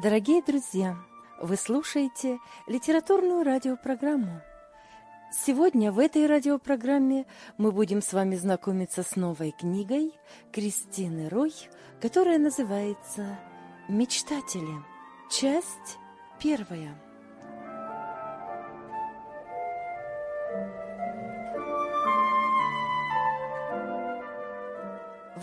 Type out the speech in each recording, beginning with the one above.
Дорогие друзья, вы слушаете литературную радиопрограмму. Сегодня в этой радиопрограмме мы будем с вами знакомиться с новой книгой Кристины Рой, которая называется «Мечтатели». Часть первая.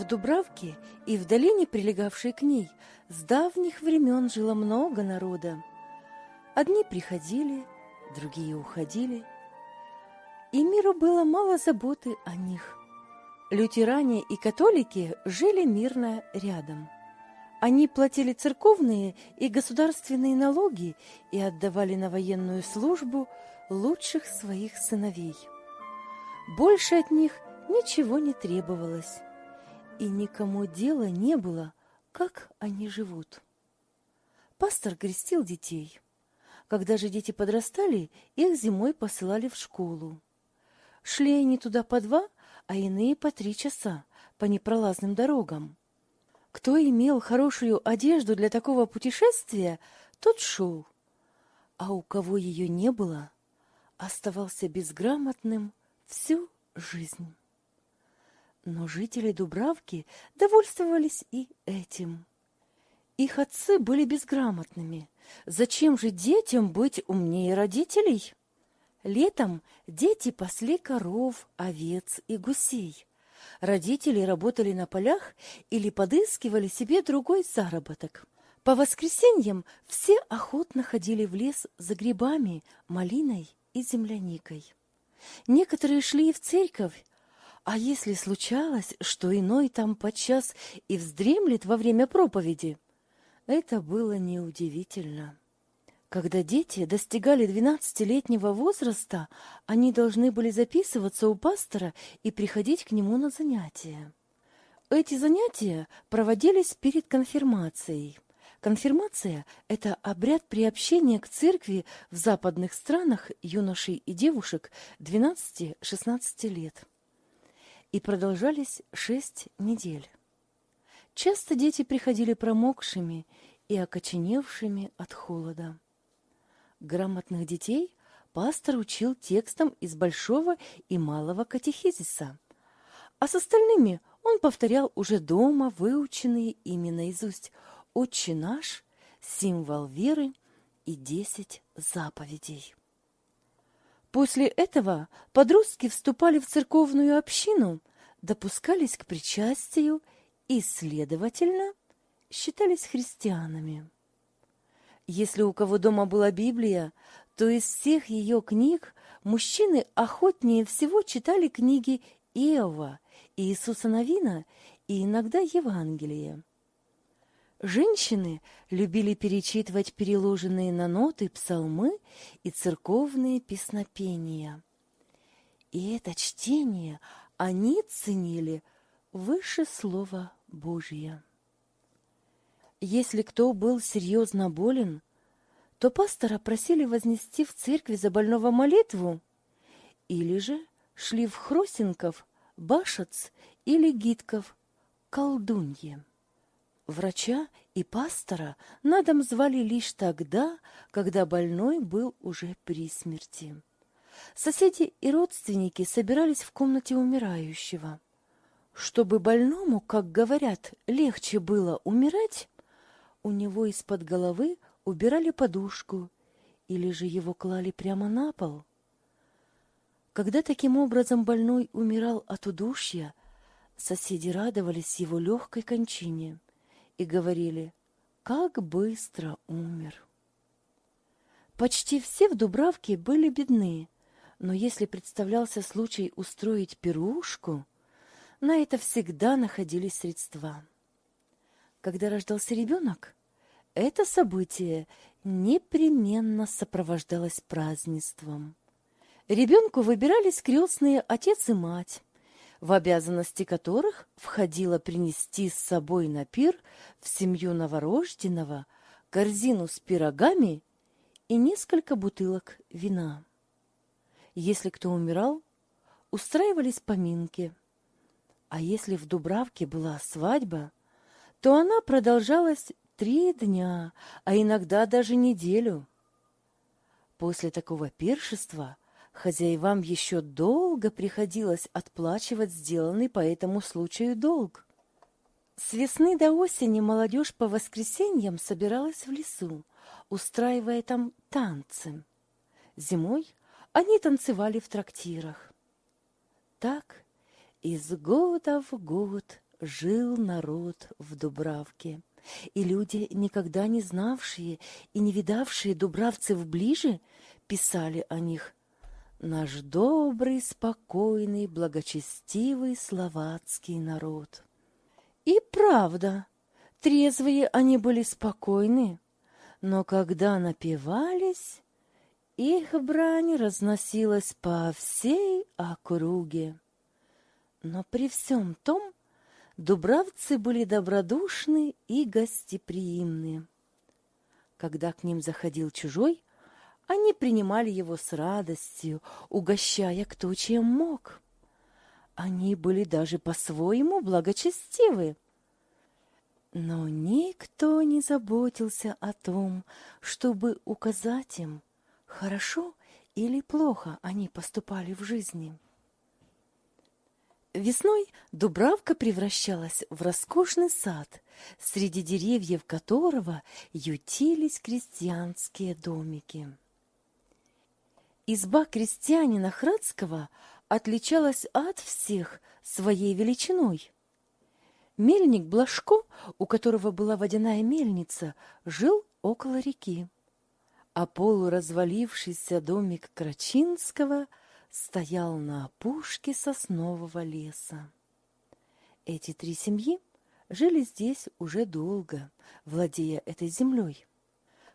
В Дубравке и в долине, прилегавшей к ней, с давних времен жило много народа. Одни приходили, другие уходили, и миру было мало заботы о них. Лютеране и католики жили мирно рядом. Они платили церковные и государственные налоги и отдавали на военную службу лучших своих сыновей. Больше от них ничего не требовалось и никому дела не было, как они живут. Пастор крестил детей. Когда же дети подрастали, их зимой посылали в школу. Шли они туда по два, а иные по три часа по непролазным дорогам. Кто имел хорошую одежду для такого путешествия, тот шел, а у кого ее не было, оставался безграмотным всю жизнь. Но жители Дубравки довольствовались и этим. Их отцы были безграмотными. Зачем же детям быть умнее родителей? Летом дети пасли коров, овец и гусей. Родители работали на полях или подыскивали себе другой заработок. По воскресеньям все охотно ходили в лес за грибами, малиной и земляникой. Некоторые шли и в церковь, а если случалось, что иной там подчас и вздремлет во время проповеди? Это было неудивительно. Когда дети достигали двенадцатилетнего возраста, они должны были записываться у пастора и приходить к нему на занятия. Эти занятия проводились перед конфирмацией. Конфирмация – это обряд приобщения к церкви в западных странах юношей и девушек 12-16 лет и продолжались шесть недель. Часто дети приходили промокшими и окоченевшими от холода. Грамотных детей пастор учил текстом из большого и малого катехизиса, а с остальными он повторял уже дома выученные ими наизусть «Отче наш», «Символ веры» и «Десять заповедей». После этого подростки вступали в церковную общину, допускались к причастию и, следовательно, считались христианами. Если у кого дома была Библия, то из всех ее книг мужчины охотнее всего читали книги Иова, Иисуса Новина и иногда Евангелие. Женщины любили перечитывать переложенные на ноты псалмы и церковные песнопения. И это чтение они ценили выше слова Божия. Если кто был серьезно болен, то пастора просили вознести в церкви за больного молитву, или же шли в Хросенков, Башац или Гитков, колдунье. Врача и пастора на дом звали лишь тогда, когда больной был уже при смерти. Соседи и родственники собирались в комнате умирающего. Чтобы больному, как говорят, легче было умирать, у него из-под головы убирали подушку или же его клали прямо на пол. Когда таким образом больной умирал от удушья, соседи радовались его легкой кончине и говорили, как быстро умер. Почти все в Дубравке были бедны, но если представлялся случай устроить пирушку, на это всегда находились средства. Когда рождался ребенок, это событие непременно сопровождалось празднеством. Ребенку выбирались крестные отец и мать, в обязанности которых входило принести с собой на пир в семью новорожденного корзину с пирогами и несколько бутылок вина. Если кто умирал, устраивались поминки. А если в Дубравке была свадьба, то она продолжалась три дня, а иногда даже неделю. После такого пиршества хозяевам еще долго приходилось отплачивать сделанный по этому случаю долг. С весны до осени молодежь по воскресеньям собиралась в лесу, устраивая там танцы. Зимой они танцевали в трактирах. Так из года в год жил народ в Дубравке, и люди, никогда не знавшие и не видавшие дубравцев ближе, писали о них «Наш добрый, спокойный, благочестивый словацкий народ». И правда, трезвые они были спокойны, но когда напивались, их брань разносилась по всей округе. Но при всем том дубравцы были добродушны и гостеприимны. Когда к ним заходил чужой, они принимали его с радостью, угощая кто чем мог. Они были даже по-своему благочестивы. Но никто не заботился о том, чтобы указать им, хорошо или плохо они поступали в жизни. Весной Дубравка превращалась в роскошный сад, среди деревьев которого ютились крестьянские домики. Изба крестьянина Храдского отличалась от всех своей величиной. Мельник Блажко, у которого была водяная мельница, жил около реки, а полуразвалившийся домик Крачинского – стоял на опушке соснового леса. Эти три семьи жили здесь уже долго, владея этой землей.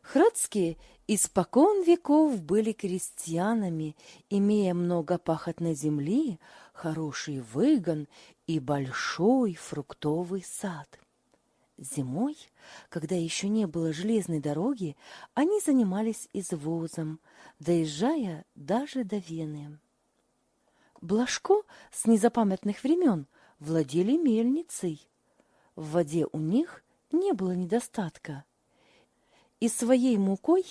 Храдские испокон веков были крестьянами, имея много пахотной земли, хороший выгон и большой фруктовый сад. Зимой, когда еще не было железной дороги, они занимались извозом, доезжая даже до Вены. Блажко с незапамятных времен владели мельницей. В воде у них не было недостатка. И своей мукой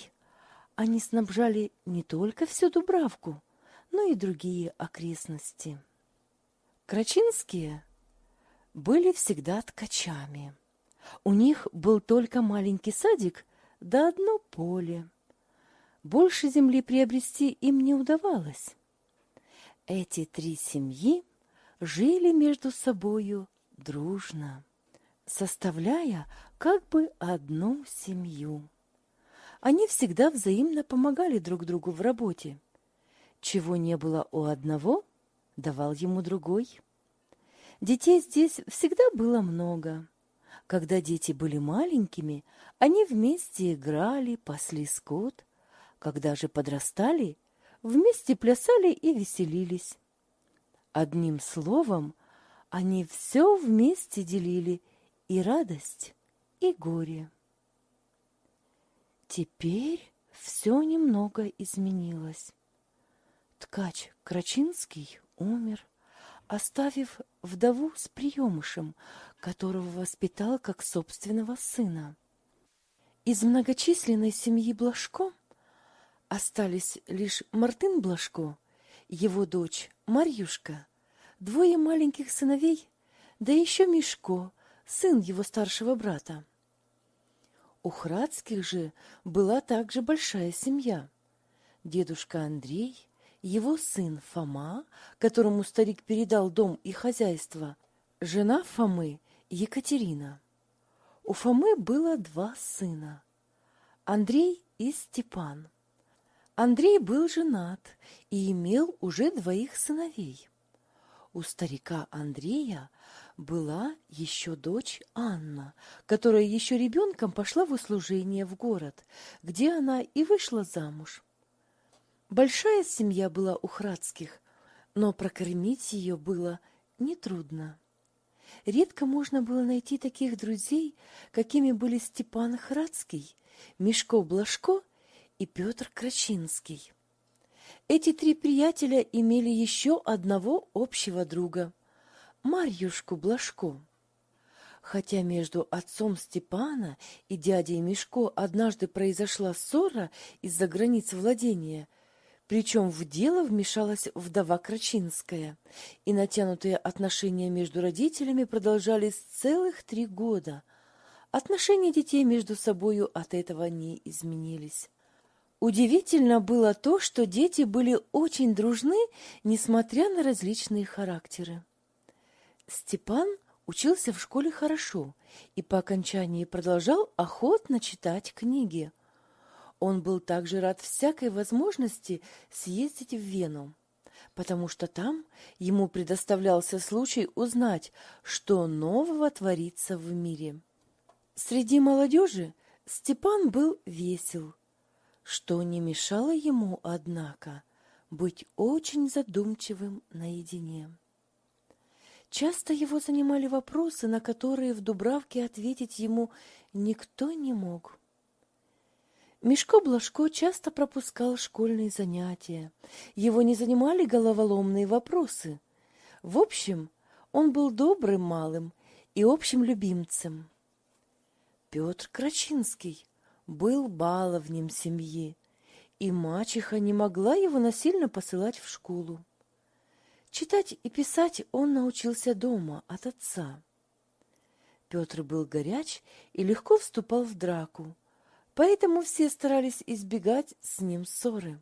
они снабжали не только всю Дубравку, но и другие окрестности. Крачинские были всегда ткачами. У них был только маленький садик да одно поле. Больше земли приобрести им не удавалось. Эти три семьи жили между собою дружно, составляя как бы одну семью. Они всегда взаимно помогали друг другу в работе. Чего не было у одного, давал ему другой. Детей здесь всегда было много. Когда дети были маленькими, они вместе играли, пасли скот. Когда же подрастали – вместе плясали и веселились. Одним словом, они все вместе делили и радость, и горе. Теперь все немного изменилось. Ткач Крачинский умер, оставив вдову с приемышем, которого воспитал как собственного сына. Из многочисленной семьи Блажко Остались лишь Мартын Блажко, его дочь Марьюшка, двое маленьких сыновей, да еще Мишко, сын его старшего брата. У Храдских же была также большая семья. Дедушка Андрей, его сын Фома, которому старик передал дом и хозяйство, жена Фомы Екатерина. У Фомы было два сына – Андрей и Степан – Андрей был женат и имел уже двоих сыновей. У старика Андрея была еще дочь Анна, которая еще ребенком пошла в услужение в город, где она и вышла замуж. Большая семья была у Храдских, но прокормить ее было нетрудно. Редко можно было найти таких друзей, какими были Степан Храдский, Мишко Блажко и Петр Крачинский. Эти три приятеля имели еще одного общего друга – Марьюшку Блажко. Хотя между отцом Степана и дядей Мишко однажды произошла ссора из-за границ владения, причем в дело вмешалась вдова Крачинская, и натянутые отношения между родителями продолжались целых три года. Отношения детей между собою от этого не изменились. Удивительно было то, что дети были очень дружны, несмотря на различные характеры. Степан учился в школе хорошо и по окончании продолжал охотно читать книги. Он был также рад всякой возможности съездить в Вену, потому что там ему предоставлялся случай узнать, что нового творится в мире. Среди молодежи Степан был весел – что не мешало ему, однако, быть очень задумчивым наедине. Часто его занимали вопросы, на которые в Дубравке ответить ему никто не мог. Мишко Блажко часто пропускал школьные занятия. Его не занимали головоломные вопросы. В общем, он был добрым малым и общим любимцем. Петр Крачинский был баловнем семьи, и мачеха не могла его насильно посылать в школу. Читать и писать он научился дома от отца. Петр был горяч и легко вступал в драку, поэтому все старались избегать с ним ссоры.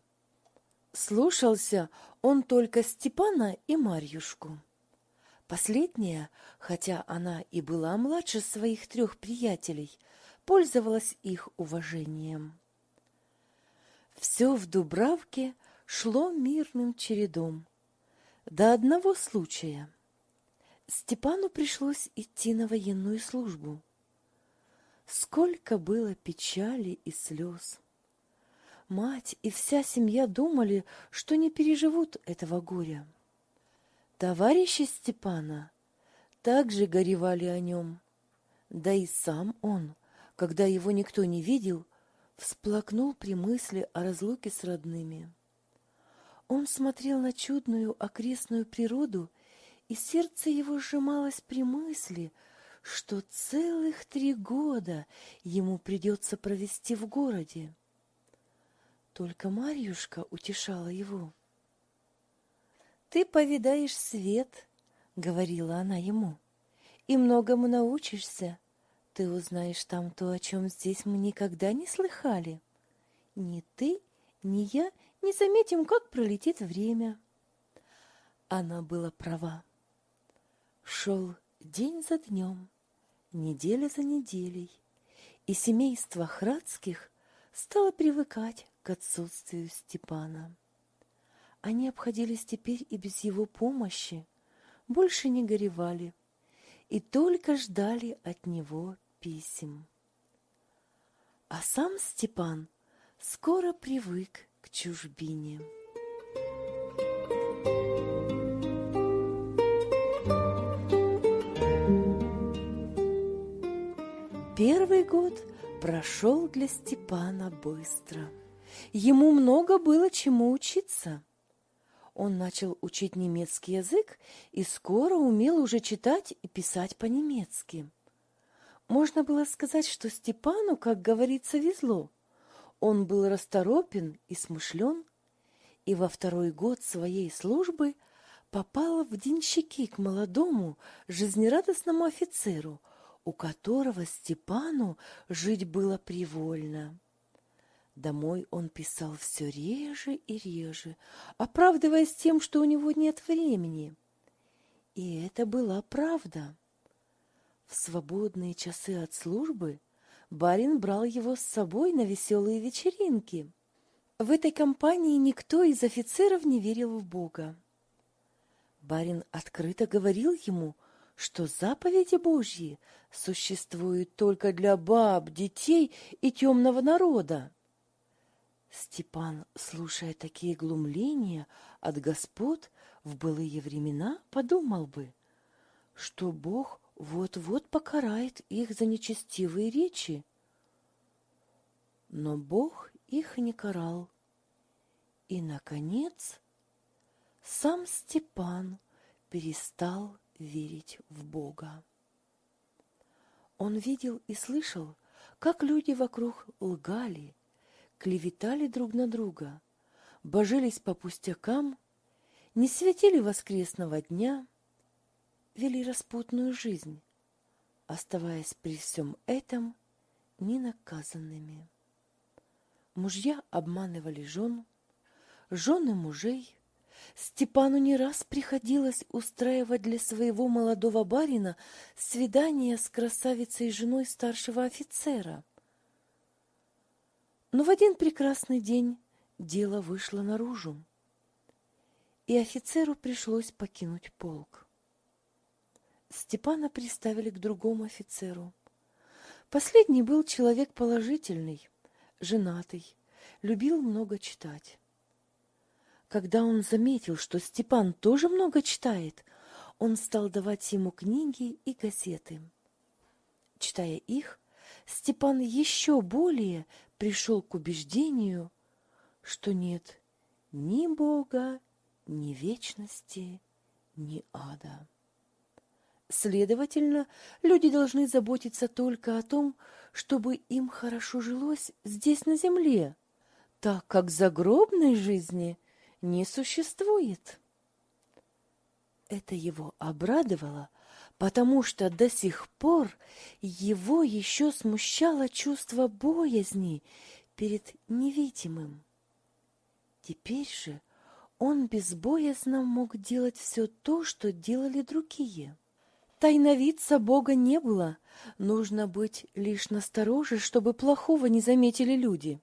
Слушался он только Степана и Марьюшку. Последняя, хотя она и была младше своих трех приятелей, пользовалась их уважением. Все в Дубравке шло мирным чередом. До одного случая. Степану пришлось идти на военную службу. Сколько было печали и слез. Мать и вся семья думали, что не переживут этого горя. Товарищи Степана также горевали о нем, да и сам он – когда его никто не видел, всплакнул при мысли о разлуке с родными. Он смотрел на чудную окрестную природу, и сердце его сжималось при мысли, что целых три года ему придется провести в городе. Только Марьюшка утешала его. «Ты повидаешь свет», — говорила она ему, — «и многому научишься, ты узнаешь там то, о чем здесь мы никогда не слыхали. Ни ты, ни я не заметим, как пролетит время. Она была права. Шел день за днем, неделя за неделей, и семейство Храдских стало привыкать к отсутствию Степана. Они обходились теперь и без его помощи, больше не горевали и только ждали от него писем. А сам Степан скоро привык к чужбине. Первый год прошел для Степана быстро. Ему много было чему учиться. Он начал учить немецкий язык и скоро умел уже читать и писать по-немецки. Можно было сказать, что Степану, как говорится, везло. Он был расторопен и смышлен, и во второй год своей службы попал в денщики к молодому, жизнерадостному офицеру, у которого Степану жить было привольно. Домой он писал все реже и реже, оправдываясь тем, что у него нет времени. И это была правда. В свободные часы от службы барин брал его с собой на веселые вечеринки. В этой компании никто из офицеров не верил в Бога. Барин открыто говорил ему, что заповеди Божьи существуют только для баб, детей и темного народа. Степан, слушая такие глумления от господ в былые времена, подумал бы, что Бог вот-вот покарает их за нечестивые речи. Но Бог их не карал. И, наконец, сам Степан перестал верить в Бога. Он видел и слышал, как люди вокруг лгали, клеветали друг на друга, божились по пустякам, не светили воскресного дня, вели распутную жизнь, оставаясь при всем этом ненаказанными. Мужья обманывали жен, жены мужей. Степану не раз приходилось устраивать для своего молодого барина свидание с красавицей женой старшего офицера. Но в один прекрасный день дело вышло наружу, и офицеру пришлось покинуть полк. Степана приставили к другому офицеру. Последний был человек положительный, женатый, любил много читать. Когда он заметил, что Степан тоже много читает, он стал давать ему книги и газеты. Читая их, Степан еще более пришел к убеждению, что нет ни Бога, ни вечности, ни ада. Следовательно, люди должны заботиться только о том, чтобы им хорошо жилось здесь на земле, так как загробной жизни не существует. Это его обрадовало, потому что до сих пор его еще смущало чувство боязни перед невидимым. Теперь же он безбоязно мог делать все то, что делали другие. Тайновидца Бога не было, нужно быть лишь настороже, чтобы плохого не заметили люди.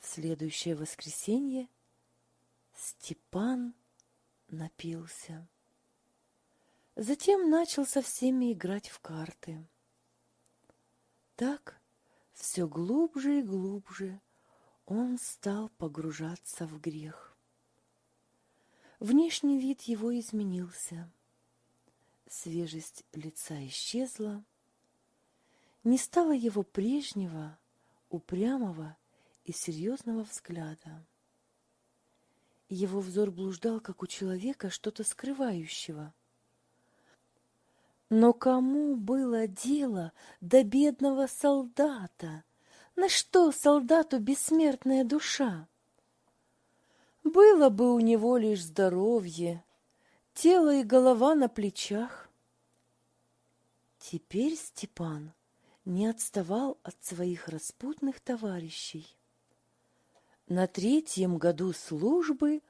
В следующее воскресенье Степан напился. Затем начал со всеми играть в карты. Так все глубже и глубже он стал погружаться в грех. Внешний вид его изменился свежесть лица исчезла, не стало его прежнего, упрямого и серьезного взгляда. Его взор блуждал, как у человека, что-то скрывающего. Но кому было дело до бедного солдата? На что солдату бессмертная душа? Было бы у него лишь здоровье, тело и голова на плечах. Теперь Степан не отставал от своих распутных товарищей. На третьем году службы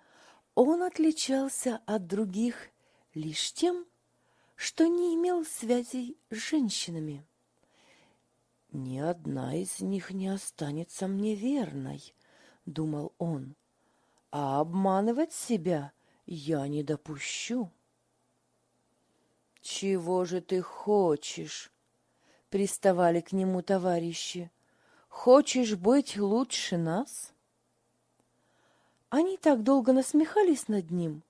он отличался от других лишь тем, что не имел связей с женщинами. «Ни одна из них не останется мне верной», — думал он, — «а обманывать себя я не допущу. Чего же ты хочешь? Приставали к нему товарищи. Хочешь быть лучше нас? Они так долго насмехались над ним,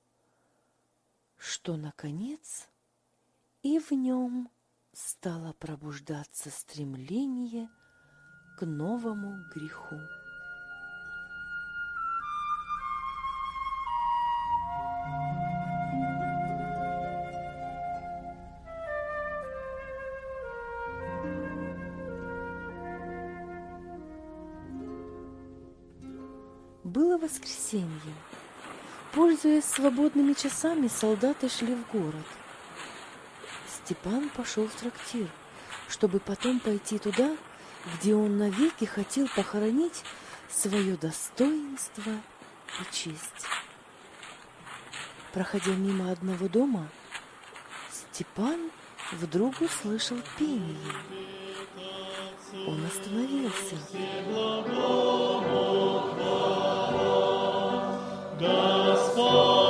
что, наконец, и в нем стало пробуждаться стремление к новому греху. Воскресенье. Пользуясь свободными часами, солдаты шли в город. Степан пошел в трактир, чтобы потом пойти туда, где он навеки хотел похоронить свое достоинство и честь. Проходя мимо одного дома, Степан вдруг услышал пение. Он остановился. Как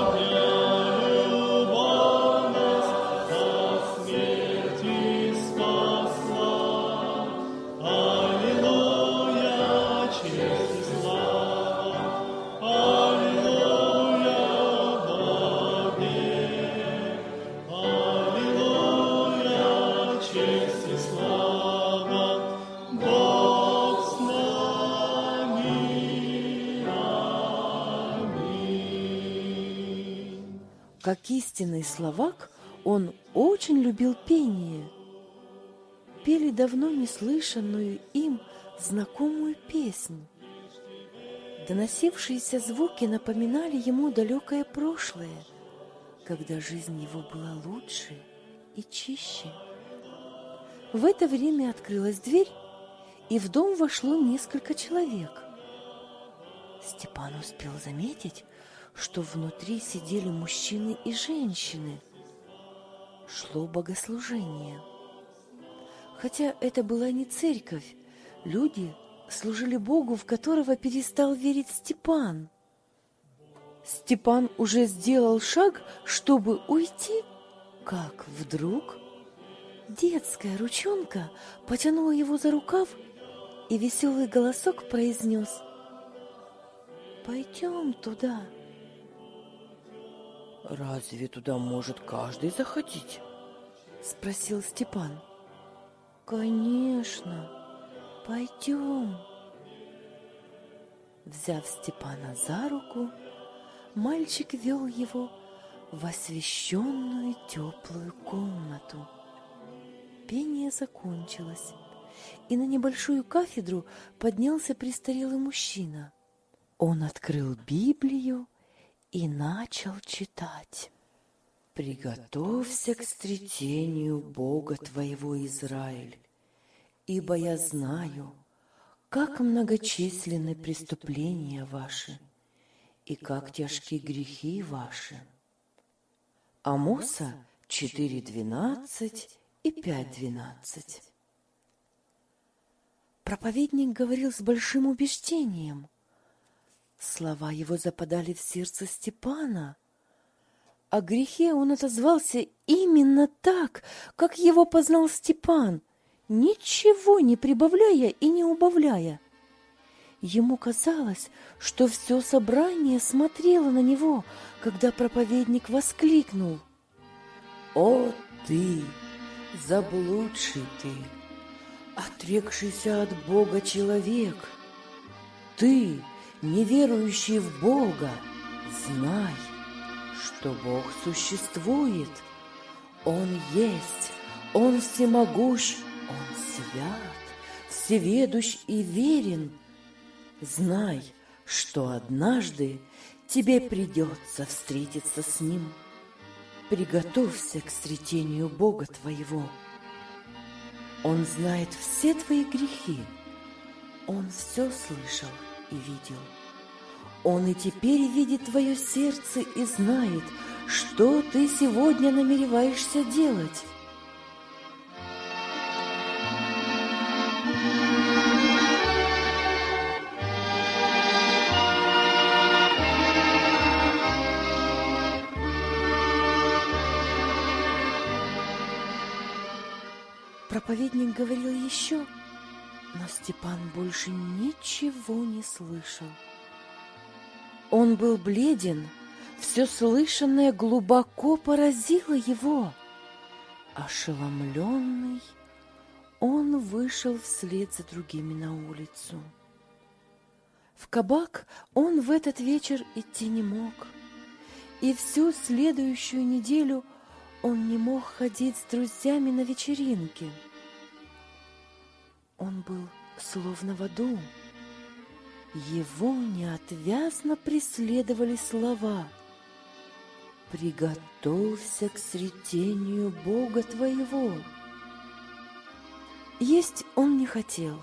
истинный словак, он очень любил пение. пели давно неслышанную им знакомую песнь. Доносившиеся звуки напоминали ему далекое прошлое, когда жизнь его была лучше и чище. В это время открылась дверь, и в дом вошло несколько человек. Степан успел заметить, что внутри сидели мужчины и женщины. Шло богослужение. Хотя это была не церковь, люди служили Богу, в которого перестал верить Степан. Степан уже сделал шаг, чтобы уйти, как вдруг детская ручонка потянула его за рукав, и веселый голосок произнес «Пойдем туда». «Разве туда может каждый заходить?» — спросил Степан. «Конечно, пойдем». Взяв Степана за руку, мальчик вел его в освещенную теплую комнату. Пение закончилось, и на небольшую кафедру поднялся престарелый мужчина. Он открыл Библию и начал читать. «Приготовься к встретению Бога твоего, Израиль, ибо я знаю, как многочисленны преступления ваши и как тяжкие грехи ваши». Амоса 4.12 и 5.12 Проповедник говорил с большим убеждением – Слова его западали в сердце Степана. О грехе он отозвался именно так, как его познал Степан, ничего не прибавляя и не убавляя. Ему казалось, что все собрание смотрело на него, когда проповедник воскликнул. «О ты, заблудший ты, отрекшийся от Бога человек! Ты, неверующий в Бога, знай, что Бог существует. Он есть, Он всемогущ, Он свят, всеведущ и верен. Знай, что однажды тебе придется встретиться с Ним. Приготовься к встретению Бога твоего. Он знает все твои грехи. Он все слышал и видел. Он и теперь видит твое сердце и знает, что ты сегодня намереваешься делать. Проповедник говорил еще, но Степан больше ничего не слышал. Он был бледен, все слышанное глубоко поразило его. Ошеломленный, он вышел вслед за другими на улицу. В кабак он в этот вечер идти не мог, и всю следующую неделю он не мог ходить с друзьями на вечеринки. Он был словно в аду. Его неотвязно преследовали слова «Приготовься к сретению Бога твоего». Есть он не хотел.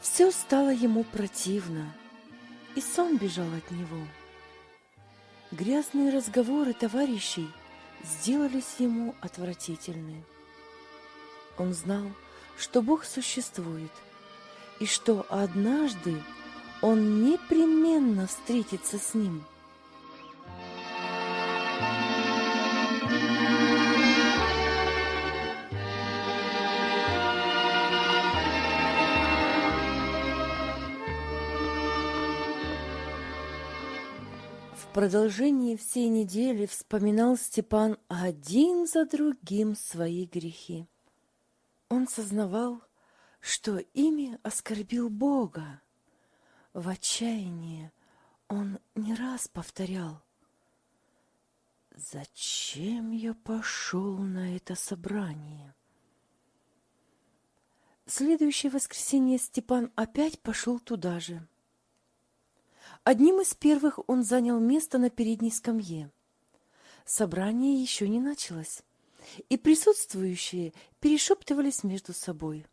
Все стало ему противно, и сон бежал от него. Грязные разговоры товарищей сделались ему отвратительны. Он знал, что Бог существует, и что однажды он непременно встретится с ним. В продолжении всей недели вспоминал Степан один за другим свои грехи. Он сознавал, что ими оскорбил Бога. В отчаянии он не раз повторял, «Зачем я пошел на это собрание? следующее воскресенье Степан опять пошел туда же. Одним из первых он занял место на передней скамье. Собрание еще не началось, и присутствующие перешептывались между собой.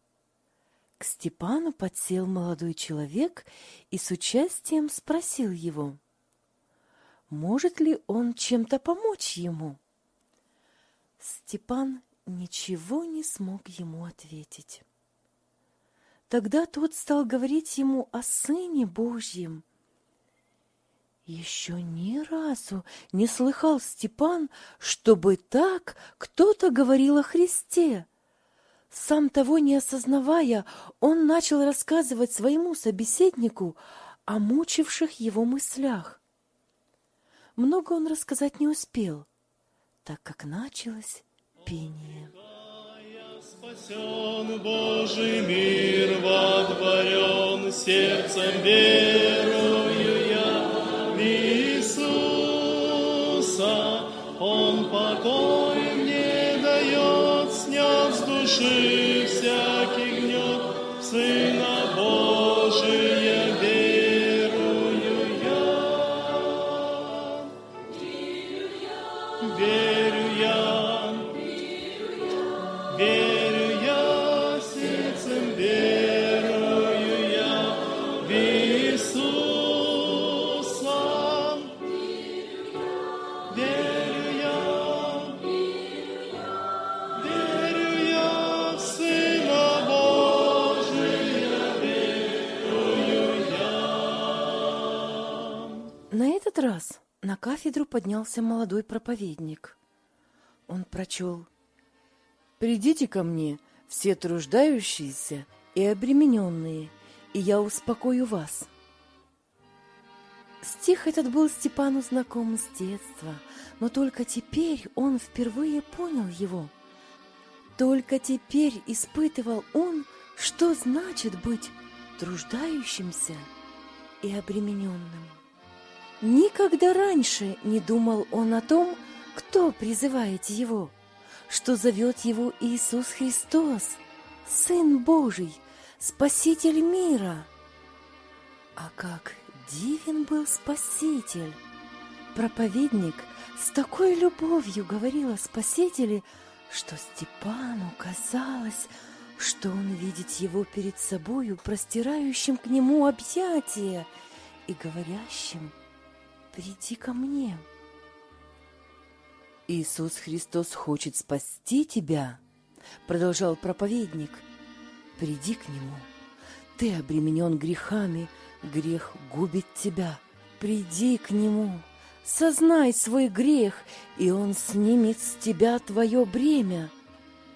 К Степану подсел молодой человек и с участием спросил его, может ли он чем-то помочь ему. Степан ничего не смог ему ответить. Тогда тот стал говорить ему о Сыне Божьем. Еще ни разу не слыхал Степан, чтобы так кто-то говорил о Христе. Сам того не осознавая, он начал рассказывать своему собеседнику о мучивших его мыслях. Много он рассказать не успел, так как началось пение. Спасен Божий мир сердцем верую Он покой мне дает, снял с души всякий гнет, в кафедру поднялся молодой проповедник. Он прочел «Придите ко мне, все труждающиеся и обремененные, и я успокою вас». Стих этот был Степану знаком с детства, но только теперь он впервые понял его. Только теперь испытывал он, что значит быть труждающимся и обремененным. Никогда раньше не думал он о том, кто призывает его, что зовет его Иисус Христос, Сын Божий, Спаситель мира. А как дивен был Спаситель! Проповедник с такой любовью говорил о Спасителе, что Степану казалось, что он видит его перед собою, простирающим к нему объятия и говорящим «Приди ко мне». «Иисус Христос хочет спасти тебя», — продолжал проповедник. «Приди к Нему. Ты обременен грехами, грех губит тебя. Приди к Нему, сознай свой грех, и Он снимет с тебя твое бремя.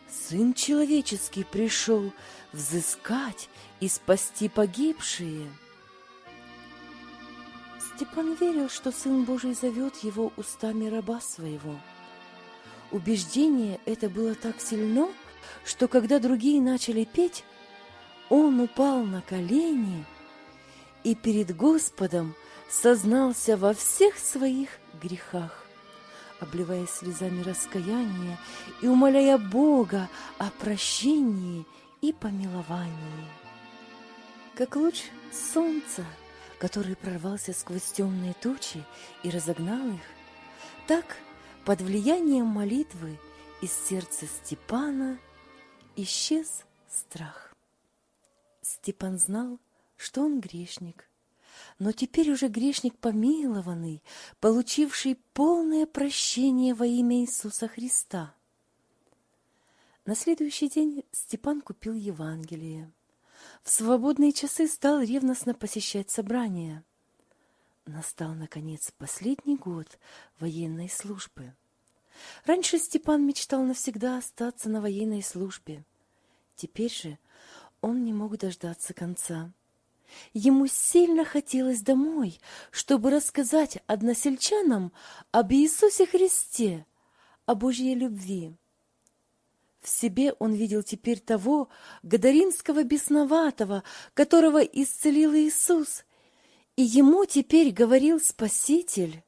Сын человеческий пришел взыскать и спасти погибшие». Степан верил, что Сын Божий зовет его устами раба своего. Убеждение это было так сильно, что когда другие начали петь, он упал на колени и перед Господом сознался во всех своих грехах, обливая слезами раскаяния и умоляя Бога о прощении и помиловании. Как луч солнца – который прорвался сквозь темные тучи и разогнал их, так под влиянием молитвы из сердца Степана исчез страх. Степан знал, что он грешник, но теперь уже грешник помилованный, получивший полное прощение во имя Иисуса Христа. На следующий день Степан купил Евангелие в свободные часы стал ревностно посещать собрания. Настал, наконец, последний год военной службы. Раньше Степан мечтал навсегда остаться на военной службе. Теперь же он не мог дождаться конца. Ему сильно хотелось домой, чтобы рассказать односельчанам об Иисусе Христе, о Божьей любви. В себе он видел теперь того гадаринского бесноватого, которого исцелил Иисус, и ему теперь говорил Спаситель,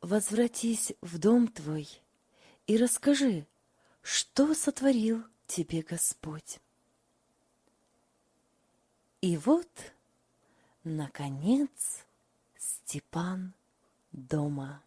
«Возвратись в дом твой и расскажи, что сотворил тебе Господь». И вот, наконец, Степан дома.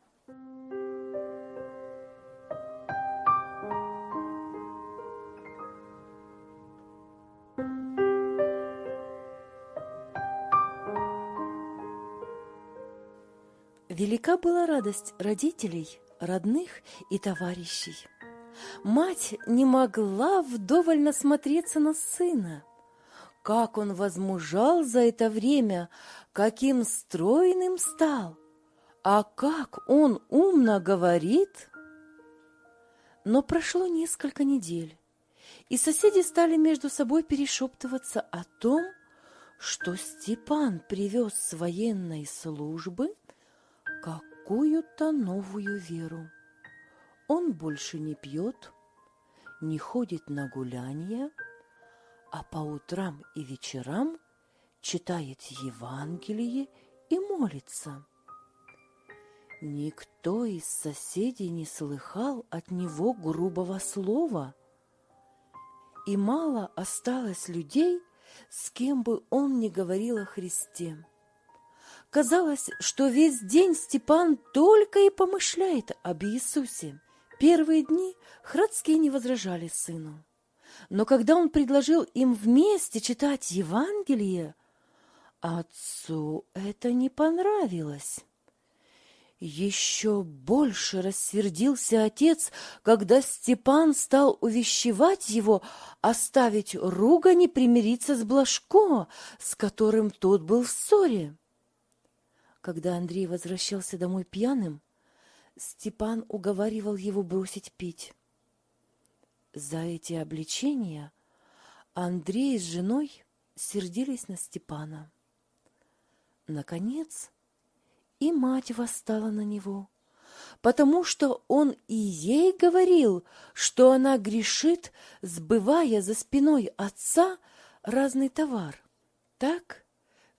Велика была радость родителей, родных и товарищей. Мать не могла вдоволь насмотреться на сына. Как он возмужал за это время, каким стройным стал, а как он умно говорит. Но прошло несколько недель, и соседи стали между собой перешептываться о том, что Степан привез с военной службы какую-то новую веру. Он больше не пьет, не ходит на гуляния, а по утрам и вечерам читает Евангелие и молится. Никто из соседей не слыхал от него грубого слова, и мало осталось людей, с кем бы он ни говорил о Христе. Казалось, что весь день Степан только и помышляет об Иисусе. Первые дни Храдские не возражали сыну. Но когда он предложил им вместе читать Евангелие, отцу это не понравилось. Еще больше рассердился отец, когда Степан стал увещевать его оставить ругань и примириться с Блажко, с которым тот был в ссоре. Когда Андрей возвращался домой пьяным, Степан уговаривал его бросить пить. За эти обличения Андрей с женой сердились на Степана. Наконец, и мать восстала на него, потому что он и ей говорил, что она грешит, сбывая за спиной отца разный товар. Так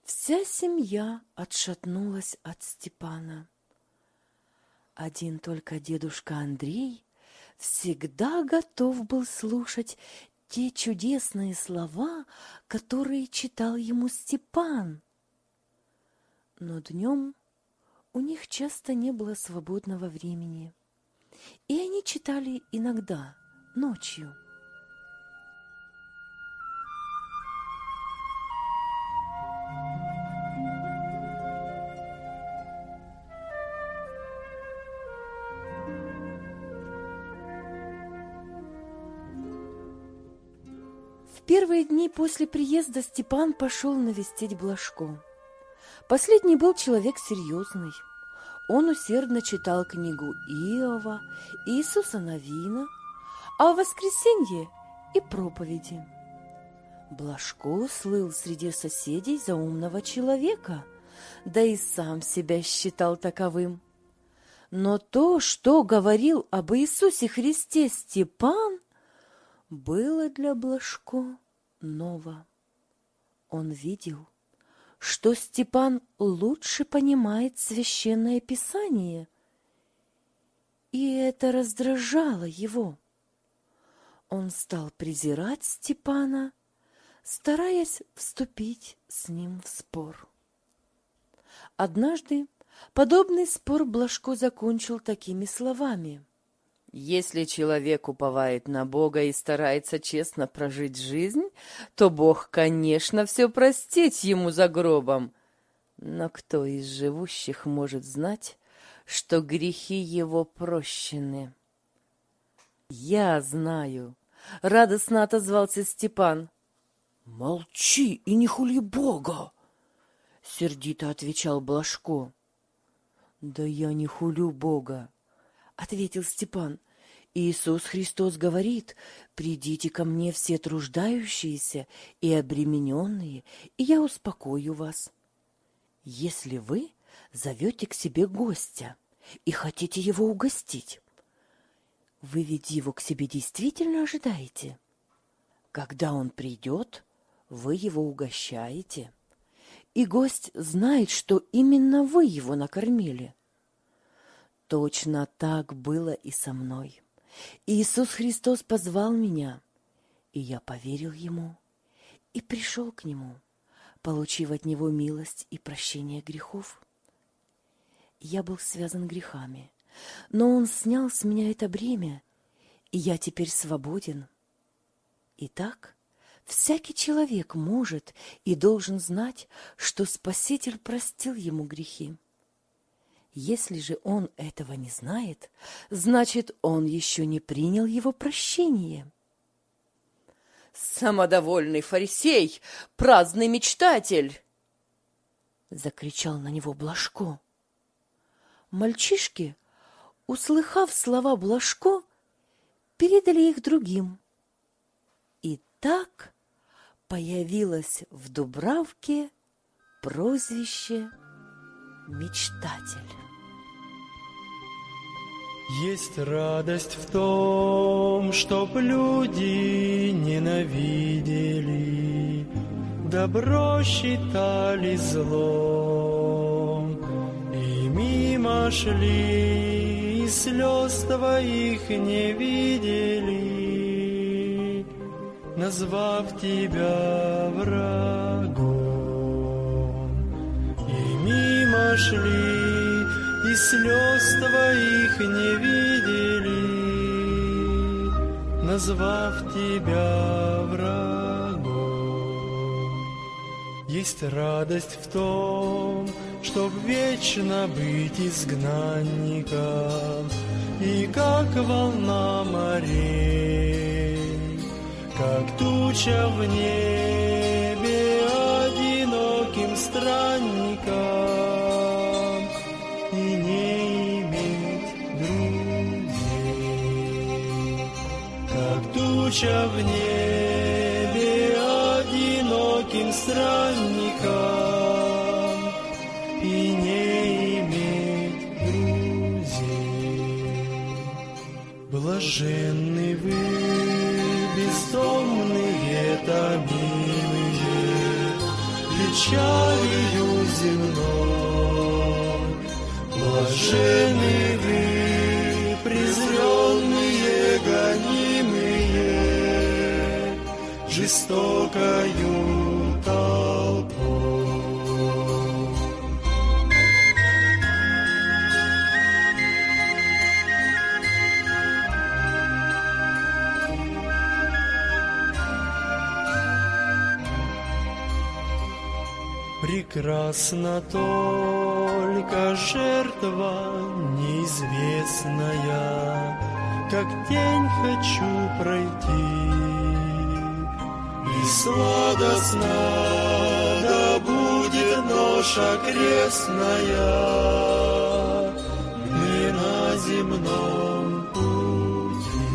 вся семья отшатнулась от Степана. Один только дедушка Андрей всегда готов был слушать те чудесные слова, которые читал ему Степан. Но днем у них часто не было свободного времени, и они читали иногда, ночью. После приезда Степан пошел навестить Блажко. Последний был человек серьезный. Он усердно читал книгу Иова, Иисуса Новина, а в воскресенье и проповеди. Блажко слыл среди соседей за умного человека, да и сам себя считал таковым. Но то, что говорил об Иисусе Христе Степан, было для Блажко ново. Он видел, что Степан лучше понимает священное писание, и это раздражало его. Он стал презирать Степана, стараясь вступить с ним в спор. Однажды подобный спор Блажко закончил такими словами — если человек уповает на Бога и старается честно прожить жизнь, то Бог, конечно, все простить ему за гробом. Но кто из живущих может знать, что грехи его прощены? Я знаю, радостно отозвался Степан. Молчи и не хули Бога, сердито отвечал Блажко. Да я не хулю Бога, ответил Степан. Иисус Христос говорит, «Придите ко мне все труждающиеся и обремененные, и я успокою вас». Если вы зовете к себе гостя и хотите его угостить, вы ведь его к себе действительно ожидаете. Когда он придет, вы его угощаете, и гость знает, что именно вы его накормили. Точно так было и со мной. Иисус Христос позвал меня, и я поверил Ему и пришел к Нему, получив от него милость и прощение грехов. Я был связан грехами, но он снял с меня это бремя, и я теперь свободен. Итак, всякий человек может и должен знать, что Спаситель простил ему грехи. Если же он этого не знает, значит, он еще не принял его прощение. Самодовольный фарисей, праздный мечтатель! Закричал на него Блажко. Мальчишки, услыхав слова Блажко, передали их другим. И так появилось в Дубравке прозвище «Мечтатель». Есть радость в том, чтоб люди ненавидели, добро считали злом, и мимо шли, и слез твоих не видели, назвав тебя врагом, и мимо шли, и слез твоих не видели, назвав тебя врагом. Есть радость в том, чтоб вечно быть изгнанником, и как волна морей, как туча в небе одиноким странником, туча в небе одиноким странником и не иметь друзей. Блаженны вы, бездомные, томимые, печалью земной. Блажены вы, жестокою толпой. Прекрасна только жертва неизвестная, Как тень хочу пройти. Сладостна да будет ноша крестная Не на земном пути.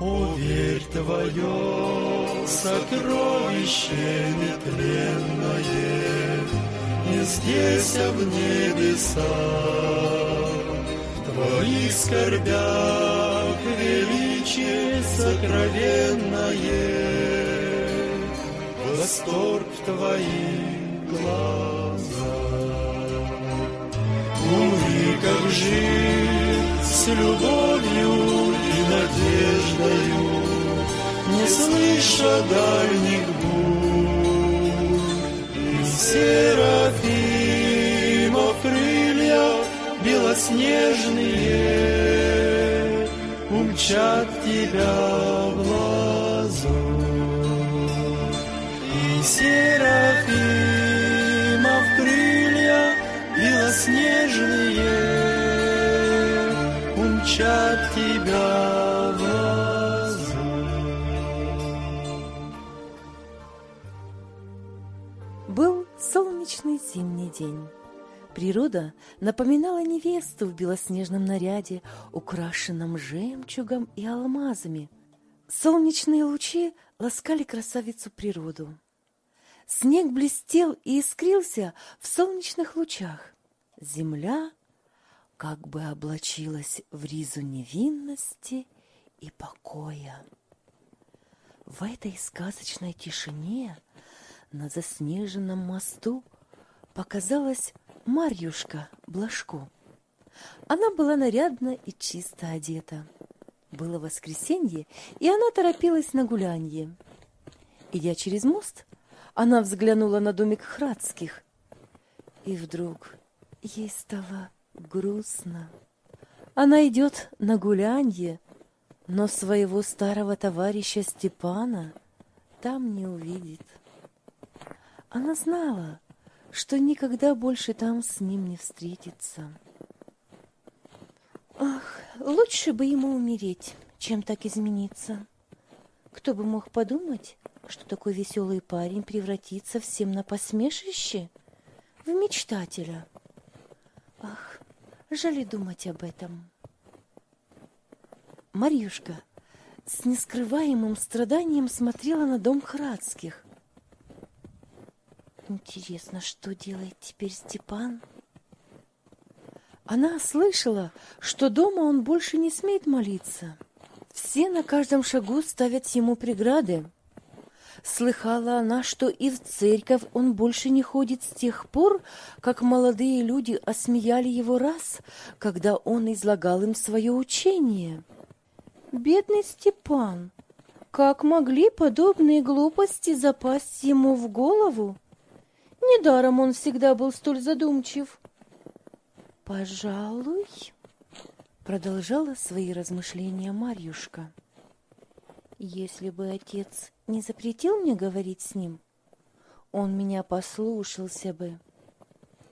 О, верь твое сокровище нетленное, Не здесь, а в небесах, твоих скорбях величие сокровенное, Восторг в твоих глазах. Умри, как жить с любовью и надеждою, Не слыша дальних бурь. И серафимов крылья белоснежные Умчат тебя в лазурь. И серафимов крылья белоснежные умчат тебя в лазурь. Был солнечный зимний день. Природа напоминала невесту в белоснежном наряде, украшенном жемчугом и алмазами. Солнечные лучи ласкали красавицу природу. Снег блестел и искрился в солнечных лучах. Земля как бы облачилась в ризу невинности и покоя. В этой сказочной тишине на заснеженном мосту показалась Марьюшка Блажко. Она была нарядно и чисто одета. Было воскресенье, и она торопилась на гулянье. Идя через мост, Она взглянула на домик Храдских, и вдруг ей стало грустно. Она идет на гулянье, но своего старого товарища Степана там не увидит. Она знала, что никогда больше там с ним не встретится. Ах, лучше бы ему умереть, чем так измениться. Кто бы мог подумать, что такой веселый парень превратится всем на посмешище, в мечтателя. Ах, жаль думать об этом. Марьюшка с нескрываемым страданием смотрела на дом Храдских. Интересно, что делает теперь Степан? Она слышала, что дома он больше не смеет молиться. Все на каждом шагу ставят ему преграды. Слыхала она, что и в церковь он больше не ходит с тех пор, как молодые люди осмеяли его раз, когда он излагал им свое учение. Бедный Степан! Как могли подобные глупости запасть ему в голову? Недаром он всегда был столь задумчив. Пожалуй, продолжала свои размышления Марьюшка. Если бы отец не запретил мне говорить с ним, он меня послушался бы.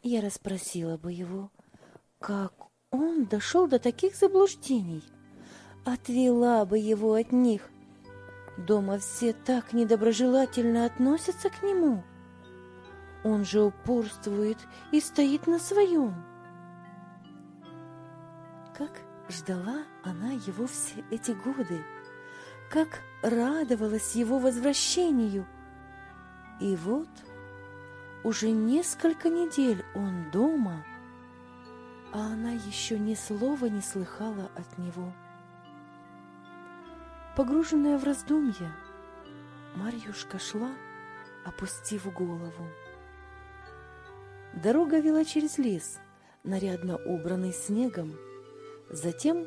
Я расспросила бы его, как он дошел до таких заблуждений, отвела бы его от них. Дома все так недоброжелательно относятся к нему. Он же упорствует и стоит на своем. Как ждала она его все эти годы, как радовалась его возвращению. И вот уже несколько недель он дома, а она еще ни слова не слыхала от него. Погруженная в раздумья, Марьюшка шла, опустив голову. Дорога вела через лес, нарядно убранный снегом, затем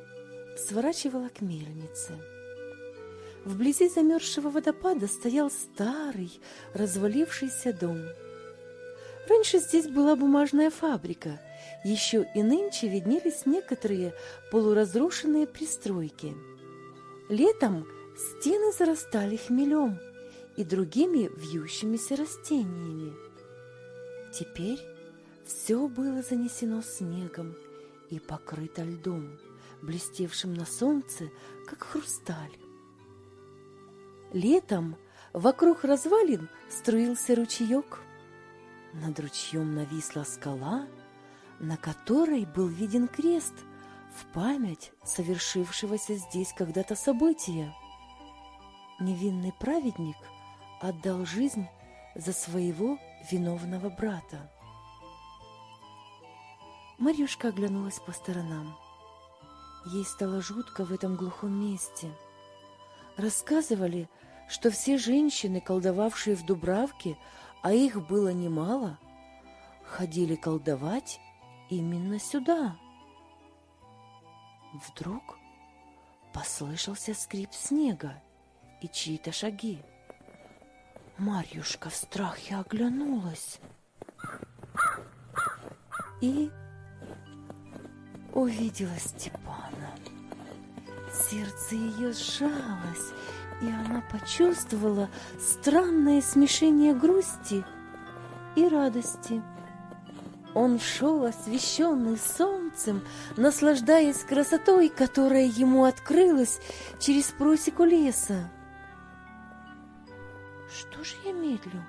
сворачивала к мельнице. Вблизи замерзшего водопада стоял старый, развалившийся дом. Раньше здесь была бумажная фабрика, еще и нынче виднелись некоторые полуразрушенные пристройки. Летом стены зарастали хмелем и другими вьющимися растениями. Теперь все было занесено снегом и покрыто льдом, блестевшим на солнце, как хрусталь. Летом вокруг развалин струился ручеек. Над ручьем нависла скала, на которой был виден крест в память совершившегося здесь когда-то события. Невинный праведник отдал жизнь за своего виновного брата. Марьюшка оглянулась по сторонам. Ей стало жутко в этом глухом месте. Рассказывали, что все женщины, колдовавшие в Дубравке, а их было немало, ходили колдовать именно сюда. Вдруг послышался скрип снега и чьи-то шаги. Марьюшка в страхе оглянулась и увидела Степана. Сердце ее сжалось, и она почувствовала странное смешение грусти и радости. Он шел, освещенный солнцем, наслаждаясь красотой, которая ему открылась через просеку леса. «Что же я медлю?»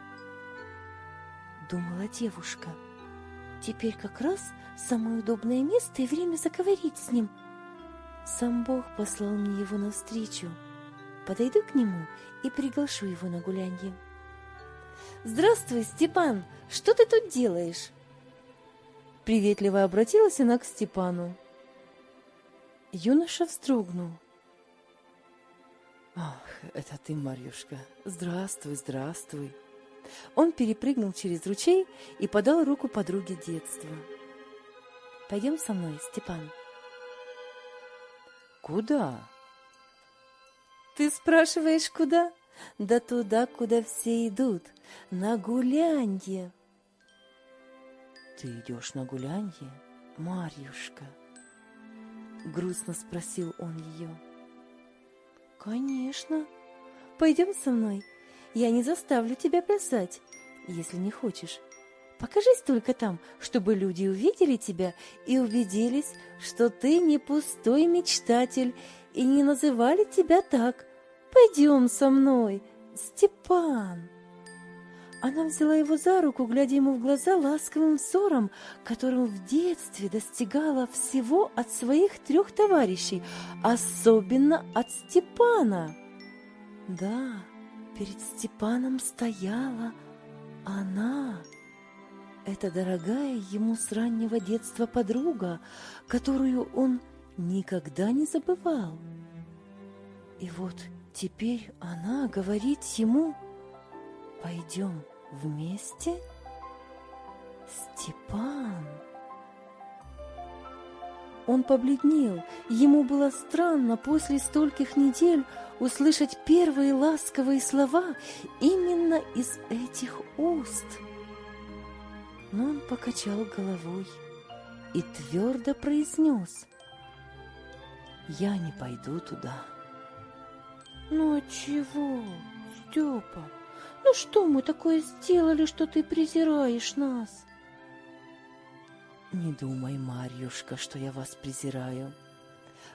— думала девушка. «Теперь как раз самое удобное место и время заговорить с ним. Сам Бог послал мне его навстречу. Подойду к нему и приглашу его на гулянье». «Здравствуй, Степан! Что ты тут делаешь?» Приветливо обратилась она к Степану. Юноша вздрогнул. Ах, это ты, Марьюшка. Здравствуй, здравствуй. Он перепрыгнул через ручей и подал руку подруге детства. Пойдем со мной, Степан. Куда? Ты спрашиваешь, куда? да туда, куда все идут, на гулянье. Ты идешь на гулянье, Марьюшка? Грустно спросил он ее. Конечно. Пойдем со мной. Я не заставлю тебя плясать, если не хочешь. Покажись только там, чтобы люди увидели тебя и убедились, что ты не пустой мечтатель и не называли тебя так. Пойдем со мной, Степан. Она взяла его за руку, глядя ему в глаза ласковым взором, которым в детстве достигала всего от своих трех товарищей, особенно от Степана. Да, перед Степаном стояла она, эта дорогая ему с раннего детства подруга, которую он никогда не забывал. И вот теперь она говорит ему Пойдем вместе? Степан! Он побледнел. Ему было странно после стольких недель услышать первые ласковые слова именно из этих уст. Но он покачал головой и твердо произнес «Я не пойду туда». «Ну отчего, Степа?» Ну что мы такое сделали, что ты презираешь нас? Не думай, Марьюшка, что я вас презираю,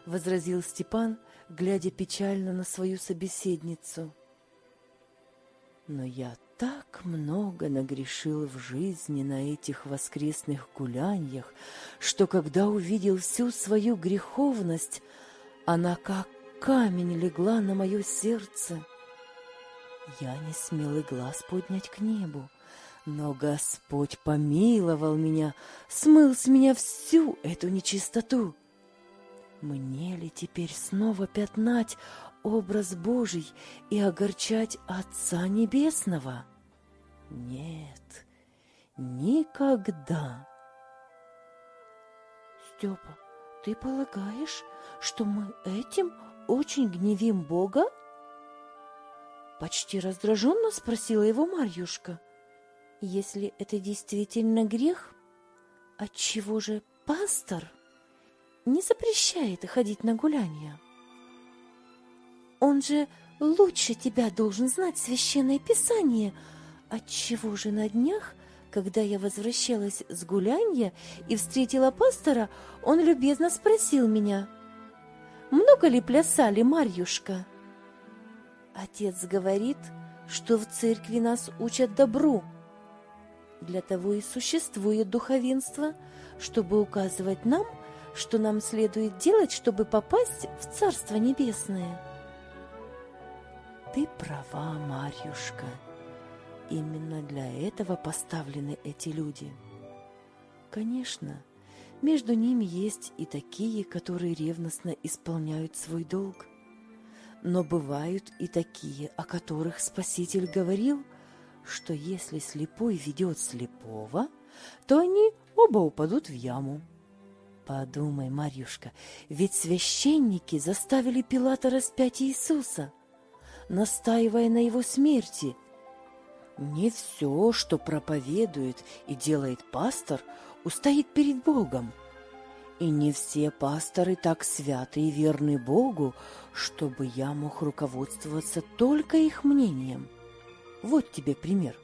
возразил Степан, глядя печально на свою собеседницу. Но я так много нагрешил в жизни на этих воскресных гуляньях, что когда увидел всю свою греховность, она как камень легла на мое сердце. Я не смел и глаз поднять к небу, но Господь помиловал меня, смыл с меня всю эту нечистоту. Мне ли теперь снова пятнать образ Божий и огорчать Отца Небесного? Нет, никогда. Степа, ты полагаешь, что мы этим очень гневим Бога? Почти раздраженно спросила его Марьюшка. Если это действительно грех, отчего же пастор не запрещает ходить на гуляния? Он же лучше тебя должен знать священное писание. Отчего же на днях, когда я возвращалась с гулянья и встретила пастора, он любезно спросил меня, «Много ли плясали, Марьюшка?» Отец говорит, что в церкви нас учат добру. Для того и существует духовенство, чтобы указывать нам, что нам следует делать, чтобы попасть в Царство Небесное. Ты права, Марьюшка. Именно для этого поставлены эти люди. Конечно, между ними есть и такие, которые ревностно исполняют свой долг. Но бывают и такие, о которых Спаситель говорил, что если слепой ведет слепого, то они оба упадут в яму. Подумай, Марьюшка, ведь священники заставили Пилата распять Иисуса, настаивая на его смерти. Не все, что проповедует и делает пастор, устоит перед Богом. И не все пасторы так святы и верны Богу, чтобы я мог руководствоваться только их мнением. Вот тебе пример.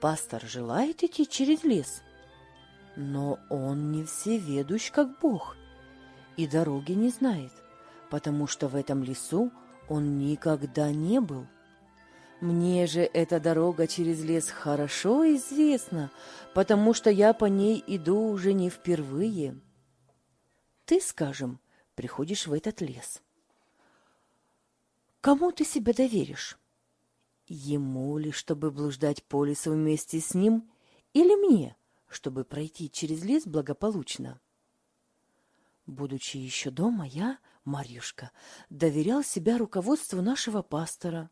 Пастор желает идти через лес, но он не всеведущ, как Бог, и дороги не знает, потому что в этом лесу он никогда не был. Мне же эта дорога через лес хорошо известна, потому что я по ней иду уже не впервые. Ты, скажем, приходишь в этот лес. Кому ты себя доверишь? Ему ли, чтобы блуждать по лесу вместе с ним, или мне, чтобы пройти через лес благополучно? Будучи еще дома, я, Марьюшка, доверял себя руководству нашего пастора.